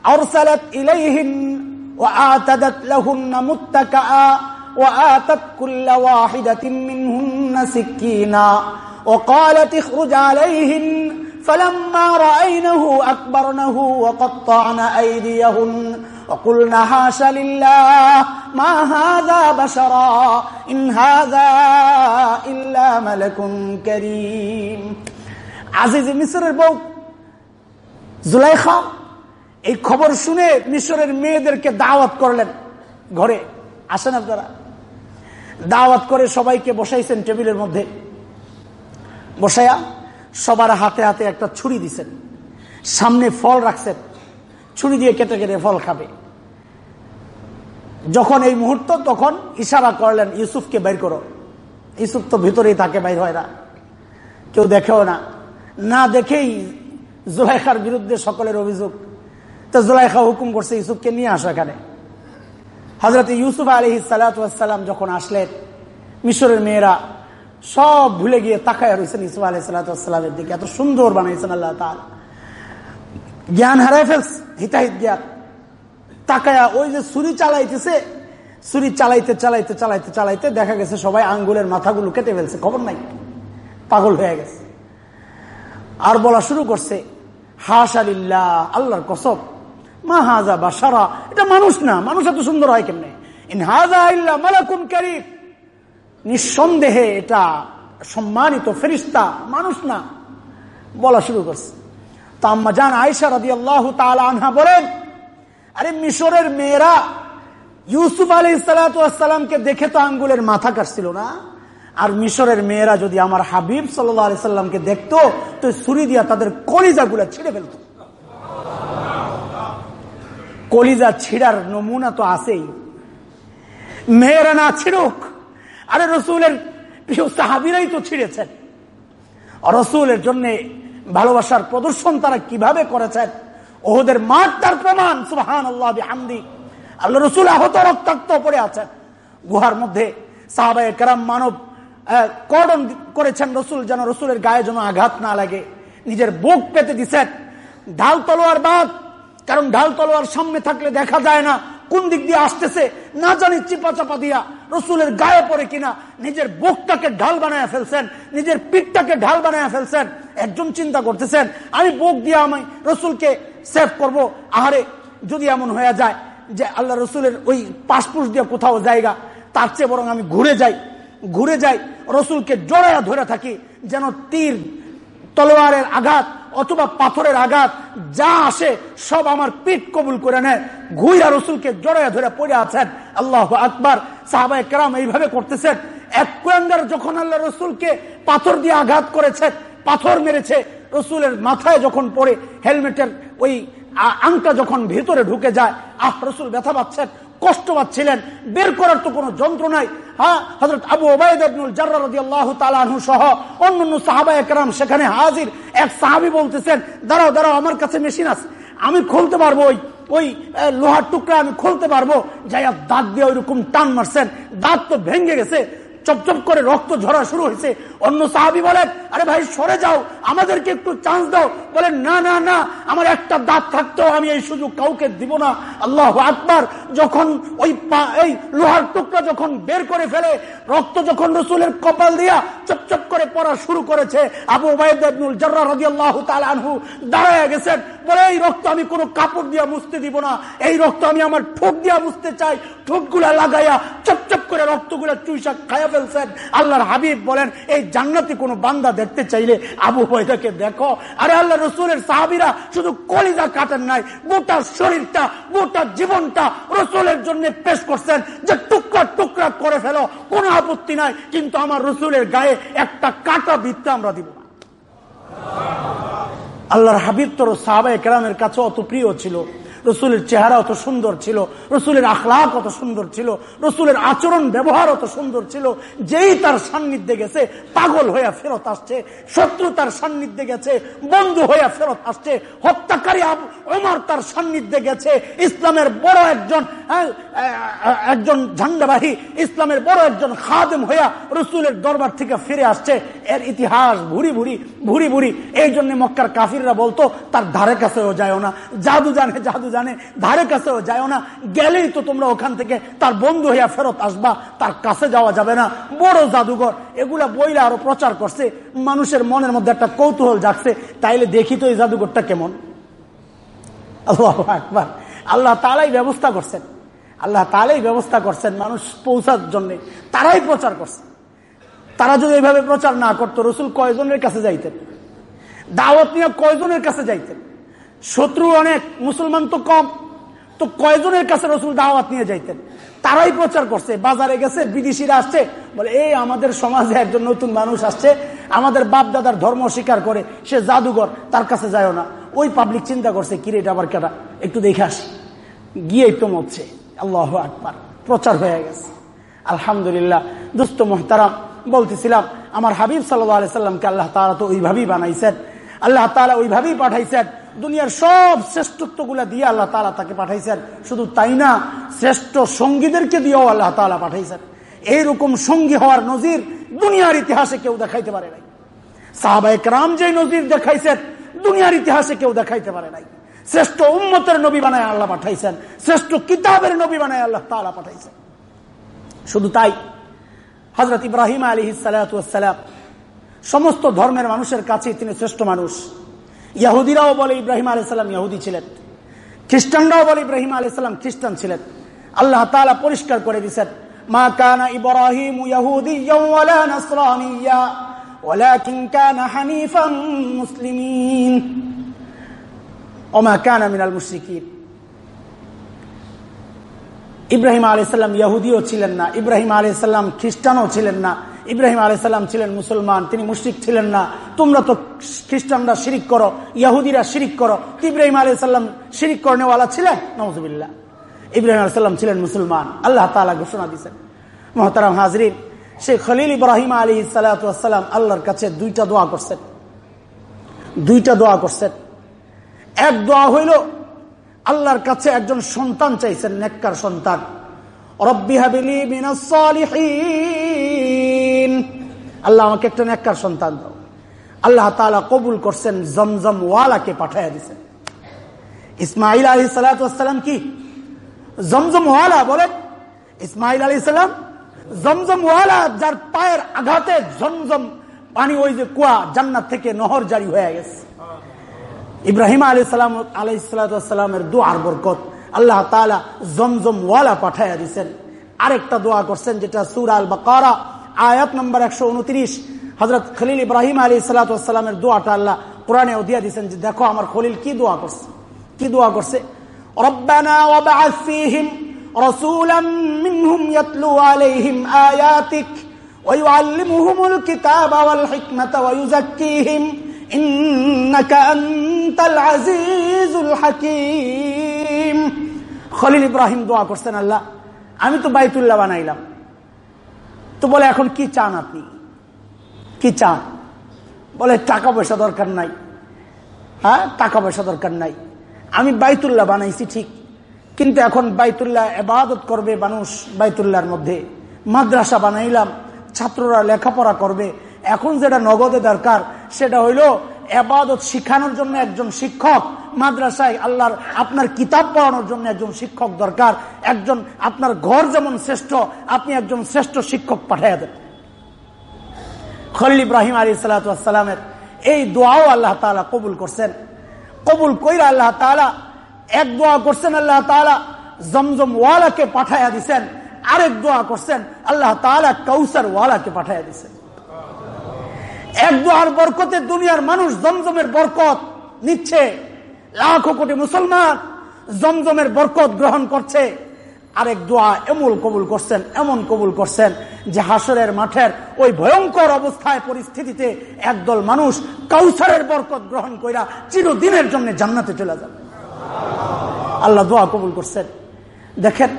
أرسلت إليهن وآتدت لهن متكئا وآتت كل واحدة منهن سكينا وقالت اخرج عليهن فلما رأينه أكبرنه وقطعن أيديهن وقلنا حاش لله ما هذا بشرا إن هذا إلا ملك كريم عزيز مصر বউ জুলাইখা এই খবর শুনে মিশরের মেয়েদেরকে দাওয়াত করলেন ঘরে আসেন আপনারা দাওয়াত করে সবাইকে বসাইছেন টেবিলের মধ্যে বসাইয়া সবার হাতে হাতে একটা ছুরি দিছেন সামনে ফল রাখছেন ছুরি দিয়ে কেটে কেটে ফল খাবে। যখন এই মুহূর্ত, তখন ইশারা করলেন, ইউসুফকে বের করো। ইউসুফ তো ভিতরেই থাকে, বাইর হয় না। কেউ দেখেও না। না দেখেই জোলাইখার বিরুদ্ধে সকলের অভিযোগ। তো জোলাইখা হুকুম করছে ইউসুফকে নিয়ে আসো এখানে। হজরত ইউসুফ আলহি সালাতাম যখন আসলেন, মিশরের মেয়েরা সব ভুলে গিয়ে তাকায় রয়েছেন ইউসুফ আলহ সালাতামের দিকে। এত সুন্দর বানাইছেন আল্লাহ তাল জ্ঞান হারাই ফেলস হিতাহিত জ্ঞান। তাকায়া ওই যে ছুরি চালাইতেছে, ছুরি চালাইতে চালাইতে চালাইতে চালাইতে দেখা গেছে সবাই আঙ্গুলের মাথাগুলো কেটে ফেলছে। খবর নাই? পাগল হয়ে গেছে। আর বলা শুরু করছে হাস আলিল্লাহ আল্লাহর কসব। মা হাজা বা সারা এটা মানুষ না, মানুষ এত সুন্দর হয় কেমনে? ইন হাজা কারিম। নিঃসন্দেহে এটা সম্মানিত ফেরিস্তা, মানুষ না। বলা শুরু করছে। তা আম্মা জান আয়সা রাদি আল্লাহ আনহা বলেন, আরে মিশরের মেয়েরা ইউসুফ দেখে তো আঙ্গুলের মাথা কাটছিল না। আর মিশরের মেয়েরা যদি আমার হাবিব সাল্লামকে দেখতো, তো ছুরি দিয়া তাদের কলিজা গুলা ছিঁড়ে ফেলত। কলিজা ছিঁড়ার নমুনা তো আছেই। মেয়েরা না ছিড়ুক, আরে রসুলের প্রিয় সাহাবিরাই তো ছিঁড়েছেন। রসুলের জন্য ভালোবাসার প্রদর্শন তারা কীভাবে করেছেন? ওদের মাঠ তার প্রমাণ সুহান আল্লাহ আল্লাহ রসুল আহত রক্তাক্ত পড়ে আছেন। গুহার মধ্যে সাহাবায় কেরাম মানব কর্ডন করেছেন রসুল যেন রসুলের গায়ে যেন আঘাত না লাগে। নিজের বুক পেতে দিছেন। ঢাল তলোয়ার বাদ, কারণ ঢাল তলোয়ার সামনে থাকলে দেখা যায় না কোন দিক দিয়ে আসতেছে, না জানি চিপা চাপা দিয়া রসুলের গায়ে পড়ে কিনা। নিজের বুকটাকে ঢাল বানায় ফেলছেন, নিজের পিঠটাকে ঢাল বানায় ফেলছেন। একজন চিন্তা করতেছেন, আমি বুক দিয়ে আমি রসুলকে সেভ করব। আহারে, যদি এমন হয়ে যায় যে আল্লাহ রসুলের ওই পাশপুষ দিয়ে কোথাও জায়গা, তার চেয়ে বরং আমি ঘুরে যাই। ঘুরে যাই, রসুলকে জড়ায়া ধরে থাকি, যেন তীর, তলোয়ারের আঘাত অথবা পাথরের আঘাত যা আসে, সব আমার পিঠ কবুল করে নেয়। ঘুইরা রসুলকে জড়াইয়া ধরে পড়ে আছেন। আল্লাহ আকবার। সাহাবাই কেরাম এইভাবে করতেছেন। এক কুয়াঙ্গার যখন আল্লাহ রসুলকে পাথর দিয়ে আঘাত করেছে পাথর মেরেছে, রসুলের মাথায় যখন পড়ে, হেলমেটের ওই আংটা যখন ভেতরে ঢুকে যায়, আহ, রসুল ব্যথা পাচ্ছেন, কষ্ট পাচ্ছিলেন, বের করার তো কোনো যন্ত্র নাই। হ্যাঁ হজরত আবু ওবায়দুল জার্রাদি আল্লাহ তালাহু সহ অন্যান্য সাহাবা একরাম সেখানে হাজির। এক সাহাবি বলতেছেন, দাঁড়াও দাঁড়াও, আমার কাছে মেশিন আছে। আমি খুলতে পারব ওই ওই লোহার টুকরা আমি খুলতে পারব। যাই দাঁত দিয়ে ওইরকম টান মারছেন, দাঁত তো ভেঙে গেছে। চপচপ করে রক্ত ঝরা শুরু হয়েছে। অন্য সাহাবি বলেন আরে ভাই, সরে যাও, আমাদেরকে একটু চান্স দাও। বলে, না না না, আমার একটা দাঁত থাকতেও আমি এই সুযোগ কাউকে দিব না। আল্লাহ আকবার। যখন ওই এই লোহার টুকরা যখন বের করে ফেলে, রক্ত যখন রসুলের কপাল দিয়া চপচপ করে পড়া শুরু করেছে, আবু ওবায়দুল জর্রা রাজি আল্লাহ তালহু দাঁড়ায় গেছেন। বলে এই রক্ত আমি কোনো কাপড় দিয়া মুছতে দিব না। এই রক্ত আমি আমার ঠোক দিয়া মুছতে চাই। ঠোকগুলা লাগাইয়া চপচপ করে রক্তগুলা চুইসা খায়া ফেলছেন। আল্লাহর হাবিব বলেন, এই জান্নাতি কোনো বান্দা দেখতে চাইলে আবু হয়দাকে দেখো। আরে আল্লাহ রসুলের সাহাবিরা শুধু কলিজা কাটেন নাই, গোটা শরীরটা, গোটা জীবনটা রসুলের জন্য পেশ করছেন যে টুকরা টুকরা করে ফেলো, কোনো আপত্তি নাই। কিন্তু আমার রসুলের গায়ে একটা কাটা বৃত্তে আমরা দিব না। আল্লাহর হাবিব তোর সাহাবা একরামের কাছে অত প্রিয় ছিল। রসুলের চেহারা অত সুন্দর ছিল রসুলের আখলাক অত সুন্দর ছিল রসুলের আচরণ ব্যবহার অত সুন্দর ছিল। যেই তার সান্নিধ্যে গেছে পাগল হইয়া ফেরত আসছে শত্রু তার সান্নিধ্যে গেছে বন্ধু হইয়া ফেরত আসছে হত্যাকারী ওমর তার সান্নিধ্যে গেছে। ইসলামের বড় একজন হ্যাঁ, একজন ঝান্ডাবাহী ইসলামের বড় একজন খাদেম হইয়া রসুলের দরবার থেকে ফিরে আসছে। এর ইতিহাস ভুরি ভুরি ভুরি ভুরি। এই জন্য মক্কার কাফিররা বলতো তার ধারে কাছেও যায় না। জাদু জানে জাদু জানে, ধারে কাছেও যায় না, গেলেই তো তোমরা ওখান থেকে তার বন্ধু হইয়া ফেরত আসবা, তার কাছে যাওয়া যাবে না। বড় জাদুঘর, এগুলা বইলে আরও প্রচার করছে, মানুষের মনের মধ্যে একটা কৌতূহল জাগছে, তাইলে দেখি তো এই জাদুঘরটা কেমন। আল্লাহ আল্লাহ তালাই ব্যবস্থা করছেন। আল্লাহ তালাই ব্যবস্থা করছেন মানুষ পৌঁছার জন্য। তারাই প্রচার করছে। তারা যদি এইভাবে প্রচার না করতো, রসুল কয়জনের কাছে যাইতেন? দাওয়াত নিয়ে কয়জনের কাছে যাইতেন? শত্রু অনেক, মুসলমান তো কম। তো কয়জনের কাছে রসুল দাওয়াত নিয়ে যাইতেন? তারাই প্রচার করছে। বাজারে গেছে, বিদেশিরা আসছে। বলে, এই আমাদের সমাজে একজন নতুন মানুষ আসছে। আমাদের বাপ দাদার ধর্ম স্বীকার করে, সে জাদুঘর, তার কাছে যায় না। ওই পাবলিক চিন্তা করছে, কিরে, এটা আবার কেটা একটু দেখে আসি। গিয়ে তো মরছে। আল্লাহ আকবার। প্রচার হয়ে গেছে। আলহামদুলিল্লাহ। দুস্থ মোহতারাম, বলতেছিলাম, আমার হাবিব সাল্লাহ সাল্লামকে আল্লাহ তালা তো ওইভাবেই বানাইছেন। আল্লাহ তালা ওইভাবেই পাঠাইছেন। দুনিয়ার সব শ্রেষ্ঠত্বগুলা দিয়ে আল্লাহ তালা তাকে পাঠাইছেন। শুধু তাই না, শ্রেষ্ঠ সঙ্গীদেরকে দিয়েও আল্লাহ তালা পাঠাইছেন। এইরকম সঙ্গী হওয়ার নজির দুনিয়ার ইতিহাসে কেউ দেখাইতে পারে নাই। সাহাবাহিক রাম যে নজির দেখাইছেন, দুনিয়ার ইতিহাসে কেউ দেখাইতে পারে নাই। শ্রেষ্ঠ উম্মতের নবী বানায় আল্লাহ পাঠাইছেন, শ্রেষ্ঠ কিতাবের নবী বানায় আল্লাহ তালা পাঠাইছেন। শুধু তাই হজরত ইব্রাহিম আলী সালাম, সমস্ত ধর্মের মানুষের কাছে তিনি শ্রেষ্ঠ মানুষ। ইয়াহুদিরাও বলে ইব্রাহিম আলাইসাল্লাম ইয়াহুদি ছিলেন। খ্রিস্টানরাও বলে ইব্রাহিম আলাইসাল্লাম খ্রিস্টান ছিলেন। আল্লাহ তালা পরিষ্কার করে দিচ্ছেন মা কানা ইব্রাহিম মুসলিমিন। ওমা কানা মিনাল মুশরিকিন। ইব্রাহিম আলাইসাল্লাম ইয়াহুদিও ছিলেন না, ইব্রাহিম আলাইসাল্লাম খ্রিস্টানও ছিলেন না। ইব্রাহিম আলাইসাল্লাম ছিলেন মুসলমান, তিনি মুশরিক ছিলেন না। তোমরা তো খ্রিস্টানরা শিরিক করো, ইয়াহুদিরা শিরিক করো। ইব্রাহিম আলাইসাল্লাম শিরিক করনেওয়ালা ছিলেন? নজবিল্লা ইব্রাহিম আলাইসাল্লাম ছিলেন মুসলমান। আল্লাহ তালা ঘোষণা দিচ্ছেন মহতারাম হাজরিন, শেখ খলিল ইব্রাহিম আলী সালাম আল্লাহর কাছে দুইটা দোয়া করছেন। দুইটা দোয়া করছেন। এক দোয়া হইল, আল্লাহর কাছে একজন সন্তান চাইছেন, নেককার সন্তান। রব্বি হাবিলি আল্লাহ আমাকে একটা নেককার সন্তান দাও। আল্লাহ তালা কবুল করছেন, জমজম ওয়ালাকে পাঠাইয়া দিচ্ছেন ইসমাইল আলী সালাম কি? জমজম ওয়ালা বলেন ইসমাইল আলী সালাম জমজম ওয়ালা, যার পায়ের আঘাতে জমজম পানি, ওই যে কুয়া জান্নাত থেকে নহর জারি হয়ে গেছে। ইব্রাহিম আলী সালাম আলাই আলাইসালামের দোয়ার বরকত আল্লাহ তালা জমজম ওয়ালা পাঠাইয়া দিচ্ছেন আরেকটা দোয়া করছেন, যেটা সুর আল বাকারা আয়াত নম্বর একশো উনত্রিশ হজরত খলিল ইব্রাহিম আলী সালাতামের দোয়াটা আল্লাহ কোরআনে দিয়া দিচ্ছেন যে দেখো আমার খলিল কি দোয়া করছে কি দোয়া করছে রব্বানা ওয়াবা'আথ ফীহিম رسولا منهم يتلو عليهم آياتك ويعلمهم الكتاب والحكمة ويزكيهم إنك أنت العزيز الحكيم খলিল ইব্রাহিম দোয়া করছেন আল্লাহ আমি তো বাইতুল্লাহ বানাইলাম তো বলে, এখন কি চান আপনি? কি চান? বলে, টাকা পয়সা দরকার নাই। হ্যাঁ টাকা পয়সা দরকার নাই। আমি বাইতুল্লাহ বানাইছি, ঠিক। কিন্তু এখন বাইতুল্লাহ এবাদত করবে মানুষ বাইতুল্লাহর মধ্যে। মাদ্রাসা বানাইলাম, ছাত্ররা লেখাপড়া করবে। এখন যেটা নগদে দরকার, সেটা হইল এবাদত শিখানোর জন্য একজন শিক্ষক, মাদ্রাসায় আল্লাহর, আপনার কিতাব পড়ানোর জন্য একজন শিক্ষক দরকার। একজন, আপনার ঘর যেমন শ্রেষ্ঠ, আপনি একজন শ্রেষ্ঠ শিক্ষক পাঠাইয়া দেন। খলিল ইব্রাহিম আলী সালাতামের এই দোয়াও আল্লাহ তালা কবুল করছেন। কবুল কইরা আল্লাহ তালা এক দোয়া করছেন আল্লাহ তালা জমজম ওয়ালাকে পাঠাইয়া দিছেন। আরেক দোয়া করছেন আল্লাহ তালা কৌসার ওয়ালাকে পাঠাইয়া দিছেন। এক দোয়ার বরকতে দুনিয়ার মানুষ জমজমের বরকত নিচ্ছে। লাখো কোটি মুসলমান জমজমের বরকত গ্রহণ করছে। আরেক দোয়া এমন কবুল করছেন, এমন কবুল করছেন যে হাসরের মাঠের ওই ভয়ঙ্কর অবস্থায় পরিস্থিতিতে একদল মানুষ কাউসারের বরকত গ্রহণ কইরা চিরদিনের জন্য জান্নাতে চলে যাবে। আল্লাহ দোয়া কবুল করছেন। দেখেন,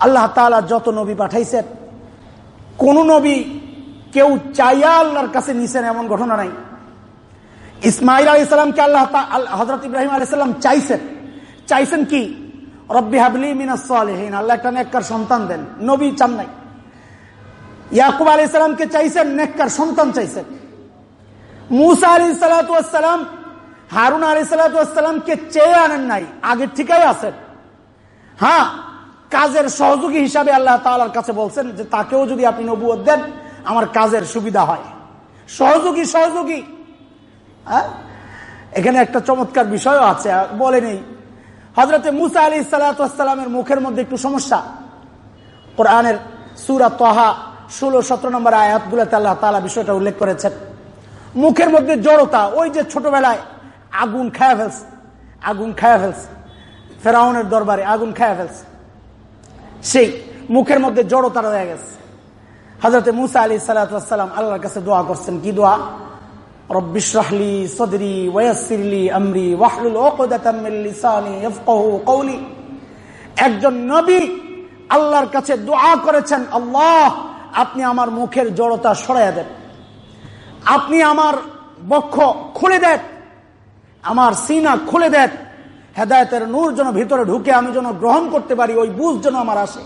আল্লাহ তালা যত নবী পাঠাইছেন, কোন নবী কেউ চাইয়া আল্লাহর কাছে নিছেন এমন ঘটনা নাই। ইসমাইল আলী ইসলামকে আল্লাহ হজরত ইব্রাহিম আলী সাল্লাম চাইছেন। চাইছেন কি? রব্বি হাবলি মিনাসহীন আল্লাহ একটা নেককার সন্তান দেন। নবী চান নাই। ইয়াকুব আলী ইসলামকে চাইছেন, নেককার সন্তান চাইছেন। মুসা আলী সালাতাম হারুন আলী সালাতামকে চেয়ে আনেন নাই আগের ঠিকাই আছেন। হ্যাঁ কাজের সহযোগী হিসাবে আল্লাহ তালার কাছে বলছেন যে তাকেও যদি আপনি নবুয় দেন আমার কাজের সুবিধা হয়। সহযোগী সহযোগী। হ্যাঁ? এখানে একটা চমৎকার বিষয়ও আছে বলে নেই। হজরতে মুসা আলী সালাতামের মুখের মধ্যে একটু সমস্যা। কোরআনের সুরা তহা ষোলো, সতেরো নম্বর আয়াতগুলোতে আল্লাহ তালা বিষয়টা উল্লেখ করেছেন। মুখের মধ্যে জড়তা, ওই যে ছোটবেলায় আগুন খায়া ফেলছে, আগুন খায়া ফেলছে। ফেরাউনের দরবারে আগুন খায়া ফেলছে। সেই মুখের মধ্যে জড়তা রয়ে গেছে। হজরতে মুসা আলী সালাতাম আল্লাহর কাছে দোয়া করছেন, কি দোয়া? রব্বিশরাহলি সদরি ওয়াসিরলি আমরি ওয়াহলুল উকদাতাম লিসানি ইয়াফকাহু কওলি একজন নবী আল্লাহর কাছে দোয়া করেছেন, আল্লাহ আপনি আমার মুখের জড়তা সরাইয়া দেন। আপনি আমার বক্ষ খুলে দেন, আমার সিনা খুলে দেন। হেদায়তের নূর যেন ভিতরে ঢুকে আমি যেন গ্রহণ করতে পারি, ওই বুঝ যেন আমার আসে।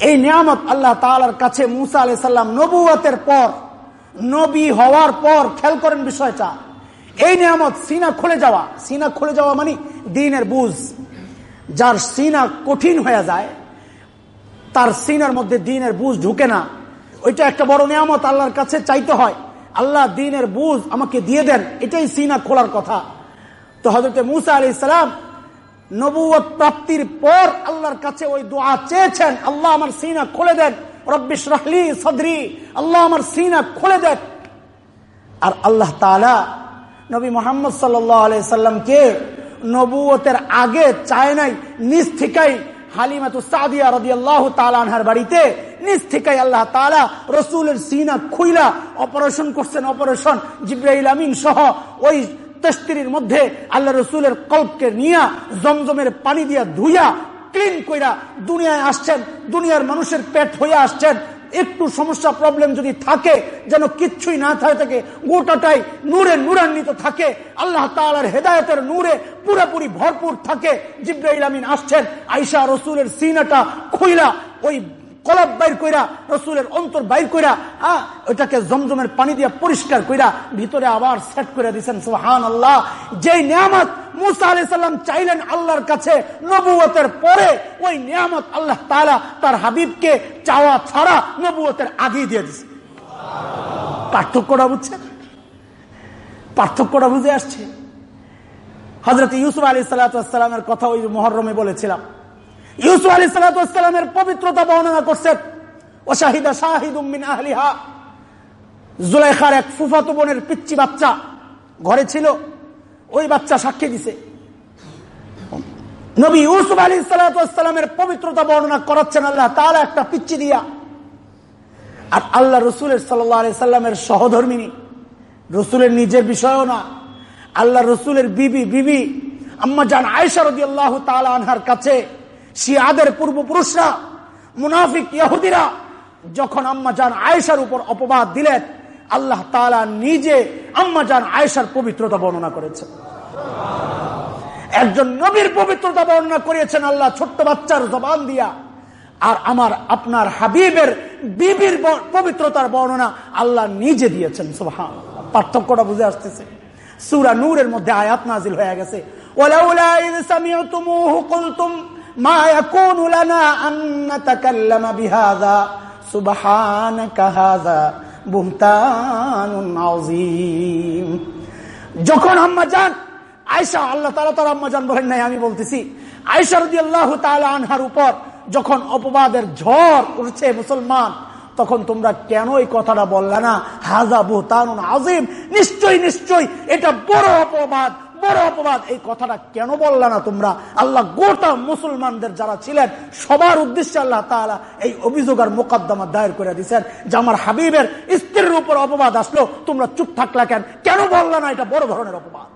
এই নিয়ামত আল্লাহ তালার কাছে মুসা আলি সাল্লাম নবুয়াতের পর, নবী হওয়ার পর খেয়াল করেন বিষয়টা। এই নিয়ামত সিনা খুলে যাওয়া। সিনা খুলে যাওয়া মানে দিনের বুঝ। যার সিনা কঠিন হয়ে যায়, তার সিনার মধ্যে দিনের বুঝ ঢুকে না। ওইটা একটা বড় নিয়ামত আল্লাহর কাছে চাইতে হয়। আল্লাহ দিনের বুঝ আমাকে দিয়ে দেন। এটাই সিনা খোলার কথা। তো হজরত মুসা আলি ইসলাম নবুয় প্রাপ্তির পর আল্লাহর কাছে ওই দোয়া চেয়েছেন, আল্লাহ আমার সিনা খুলে দেন রব্বিশ রাহলি সদরি, আল্লাহ আমার সিনা খুলে দেন। আর আল্লাহ তালা নবী মোহাম্মদ সাল্লামকে নবুয়তের আগে চায় নাই নিজ থেকেই হালিমাতু সাদিয়া আল্লাহ অপারেশন করছেন, অপারেশন জিব্রাইল আমিন সহ ওই তেস্তির মধ্যে আল্লাহ রসুলের কল্পকে নিয়ে, জমজমের পানি দিয়া ধুইয়া, ক্লিন কইরা দুনিয়ায় আসছেন, দুনিয়ার মানুষের পেট হয়ে আসছেন। একটু সমস্যা প্রবলেম যদি থাকে, যেন কিচ্ছুই না থাকে গোটাটাই নূরে নূরান্বিত থাকে। আল্লাহ তালার হেদায়তের নূরে পুরোপুরি ভরপুর থাকে। জিব্রাইল আমিন আসছেন আইসা রসুলের সিনাটা খুইলা ওই কলাপ বাইর কইরা, রসুলের অন্তর বাইর কইরা হ্যাঁ ওইটাকে জমজমের পানি দিয়ে পরিষ্কার কইরা ভিতরে আবার সেট করে দিচ্ছেন সোহান আল্লাহ যে নিয়ামত চাইলেন আল্লাহর কাছে নবুয়তের পরে, ওই নিয়ামত আল্লাহ তালা তার হাবিবকে চাওয়া ছাড়া নবুয়তের আগে দিয়ে দিছে। পার্থক্যটা বুঝছেন পার্থক্যটা বুঝে আসছে। হজরত ইউসুফ আলী সাল্লামের কথা ওই মহরমে বলেছিলাম। ইউসুফ আলী সালাতামের পবিত্রতা বর্ণনা করছেন ও শাহিদা শাহিদুমিন আহলিহা। জুলাইখার এক ফুফাতো বোনের পিচ্ছি বাচ্চা ঘরে ছিল, ওই বাচ্চা সাক্ষী দিছে। নবী ইউসুফ আলী সালাতামের পবিত্রতা বর্ণনা করাচ্ছেন আল্লাহ তারা একটা পিচ্ছি দিয়া। আর আল্লাহ রসুলের সাল্লামের সহধর্মিনী, রসুলের নিজের বিষয়ও না, আল্লাহ রসুলের বিবি বিবি আম্মা জান আয়সারদি আল্লাহ তালা আনহার কাছে শিয়াদের পূর্বপুরুষরা, মুনাফিক ইহুদিরা, যখন আম্মা জান আয়েশার উপর অপবাদ দিলেন, আল্লাহ তালা নিজে আম্মা জান আয়েশার পবিত্রতা বর্ণনা করেছেন। একজন নবীর পবিত্রতা বর্ণনা করিয়েছেন আল্লাহ ছোট্ট বাচ্চার জবান দিয়া। আর আমার আপনার হাবিবের বিবির পবিত্রতার বর্ণনা আল্লাহ নিজে দিয়েছেন সুবহান পার্থক্যটা বুঝে আসতেছে। সুরা নূরের মধ্যে আয়াত নাজিল হয়ে গেছে। সামি'তুমুহু কুলতুম বুহতানুন যখন আম্মা জান আল্লাহ তালা তার আম্মা বলেন, নাই, আমি বলতেছি আল্লাহ আনহার উপর যখন অপবাদের ঝড় উঠছে মুসলমান, তখন তোমরা কেন এই কথাটা বললে না? হাজা বুহতানুন আজিম নিশ্চয়ই নিশ্চয়ই, এটা বড় অপবাদ। বড় অপবাদ। এই কথাটা কেন বললা না তোমরা? আল্লাহ গোটা মুসলমানদের যারা ছিলেন, সবার উদ্দেশ্যে আল্লাহ তালা এই অভিযোগ আর মোকদ্দমা দায়ের করে দিচ্ছেন যে আমার হাবিবের স্ত্রীর উপর অপবাদ আসলো, তোমরা চুপ থাকলা কেন? কেন বললা না এটা বড় ধরনের অপবাদ?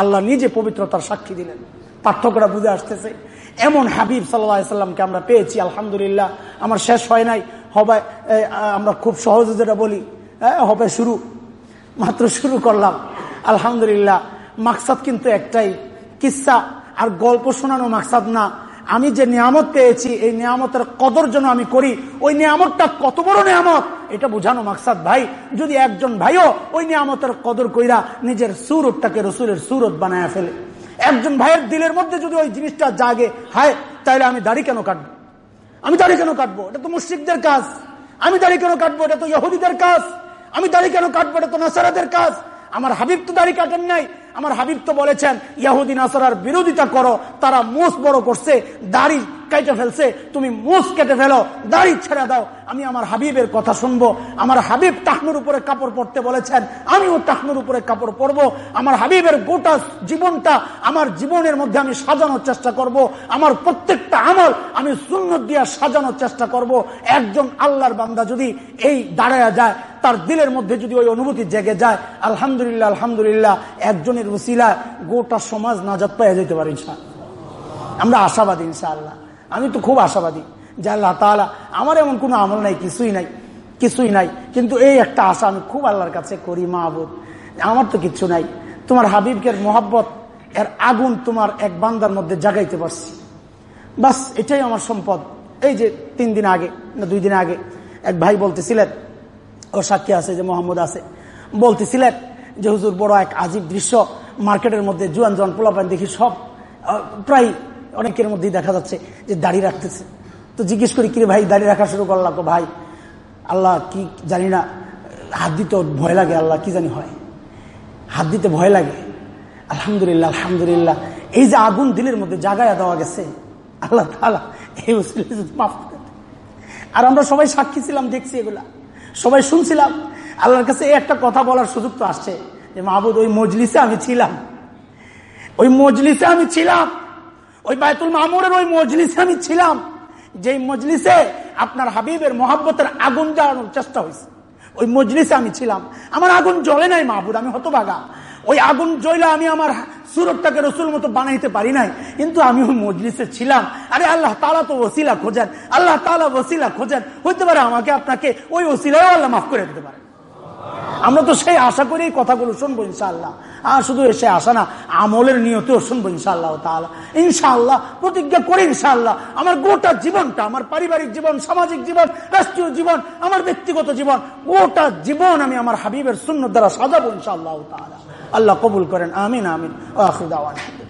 আল্লাহ নিজে পবিত্রতার সাক্ষী দিলেন। পার্থক্যটা বুঝে আসতেছে। এমন হাবিব সাল্লামকে আমরা পেয়েছি, আলহামদুলিল্লাহ। আমার শেষ হয় নাই। হবে আমরা খুব সহজে যেটা বলি হ্যাঁ হবে শুরু। মাত্র শুরু করলাম। আলহামদুলিল্লাহ। মাকসাদ কিন্তু একটাই। কিসা আর গল্প শোনানো মাকসাদ না। আমি যে নিয়ামত পেয়েছি, এই নিয়ামতের কদর যেন আমি করি, ওই নিয়ামতটা কত বড় নিয়ামত? এটা বোঝানো মাকসাদ ভাই, যদি একজন ভাইও ওই নিয়ামতের কদর কইরা নিজের সুরতটাকে রসুলের সুরত বানায় ফেলে। একজন ভাইয়ের দিলের মধ্যে যদি ওই জিনিসটা জাগে, হায় তাহলে আমি দাড়ি কেন কাটবো? আমি দাড়ি কেন কাটবো? এটা তো মুশ্রিকদের কাজ। আমি দাড়ি কেন কাটবো? এটা তো ইহুদিদের কাজ। আমি দাড়ি কেন কাটবো? এটা তো নাসারাদের কাজ। আমার হাবিব তো দাড়ি কাটেন নাই। আমার হাবিব তো বলেছেন ইয়াহুদ্দিন আসার বিরোধিতা করো, তারা মোস বড় করছে, দাড়ি কেটে ফেলছে, তুমি মুস কেটে ফেলো, দাড়ি ছেড়ে দাও। আমি আমার হাবিবের কথা শুনব। আমার হাবিব টাহনুর উপরে কাপড় পরতে বলেছেন, আমিও টাহনুর উপরে কাপড় পরবো। আমার হাবিবের গোটা জীবনটা আমার জীবনের মধ্যে আমি সাজানোর চেষ্টা করব। আমার প্রত্যেকটা আমল আমি সুন্নত দিয়া সাজানোর চেষ্টা করব। একজন আল্লাহর বান্দা যদি এই দাঁড়ায় যায়, তার দিলের মধ্যে যদি ওই অনুভূতি জেগে যায়, আলহামদুলিল্লাহ আলহামদুলিল্লাহ, একজনের উসিলায় গোটা সমাজ নাজাত পাইয়া যেতে পারি আমরা আশাবাদী ইনশাআল্লাহ। আমি তো খুব আশাবাদী যে আল্লাহ তালা আমার এমন কোনো আমল নাই, কিছুই নাই কিছুই নাই। কিন্তু এই একটা আশা আমি খুব আল্লাহর কাছে করি মাহবুদ আমার তো কিছু নাই। তোমার হাবিবকে মোহাব্বত, এর আগুন তোমার এক বান্দার মধ্যে জাগাইতে পারছি। বাস, এটাই আমার সম্পদ। এই যে তিন দিন আগে না দুই দিন আগে এক ভাই বলতেছিলেন ও সাক্ষী আছে যে মোহাম্মদ আছে, বলতেছিলেন যে হুজুর বড় এক আজীব দৃশ্য, মার্কেটের মধ্যে জুয়ান জোয়ান পোলাপান দেখি সব প্রায় অনেকের মধ্যেই দেখা যাচ্ছে যে দাড়ি রাখতেছে। তো জিজ্ঞেস করি কি ভাই, দাড়ি রাখা শুরু করলাম তো ভাই? আল্লাহ কি জানি না, হাত দিতে ভয় লাগে, আল্লাহ কি জানি হয়। হাত দিতে ভয় লাগে। আলহামদুলিল্লাহ আলহামদুলিল্লাহ। এই যে আগুন দিলের মধ্যে জাগায়া দেওয়া গেছে, আল্লাহ তালা এই আর আমরা সবাই সাক্ষী ছিলাম, দেখছি এগুলা। সবাই শুনছিলাম। আল্লাহর কাছে একটা কথা বলার সুযোগ তো আসছে যে, মাহবুদ, ওই মজলিসে আমি ছিলাম। ওই মজলিসে আমি ছিলাম। ওই বায়তুল মামুরের ওই মজলিসে আমি ছিলাম, যেই মজলিসে আপনার হাবিবের মহাব্বতের আগুন জ্বালানোর চেষ্টা হয়েছে। ওই মজলিসে আমি ছিলাম। আমার আগুন জ্বলে নাই মাহবুদ আমি হতবাগা। ওই আগুন জ্বলে আমি আমার সুরতটাকে রসুল মতো বানাইতে পারি নাই। কিন্তু আমি ওই মজলিসে ছিলাম। আরে আল্লাহ তালা তো ওসিলা খোঁজেন। আল্লাহ তালা ওসিলা খোঁজেন। হইতে পারে আমাকে আপনাকে ওই ওসিলাও আল্লাহ মাফ করে দিতে পারে। আমরা তো সেই আশা করেই কথাগুলো শুনব ইনশাআল্লাহ। আর শুধু এসে আসা না, আমলের নিয়তেও শুনব ইনশাল্লাহ তাহলে ইনশাআল্লাহ, প্রতিজ্ঞা করি ইনশাল্লাহ আমার গোটা জীবনটা, আমার পারিবারিক জীবন, সামাজিক জীবন, রাষ্ট্রীয় জীবন, আমার ব্যক্তিগত জীবন, গোটা জীবন আমি আমার হাবিবের শূন্য দ্বারা সাজাবো ইনশাল্লাহ তাহলে আল্লাহ কবুল করেন, আমিন আমিন আখির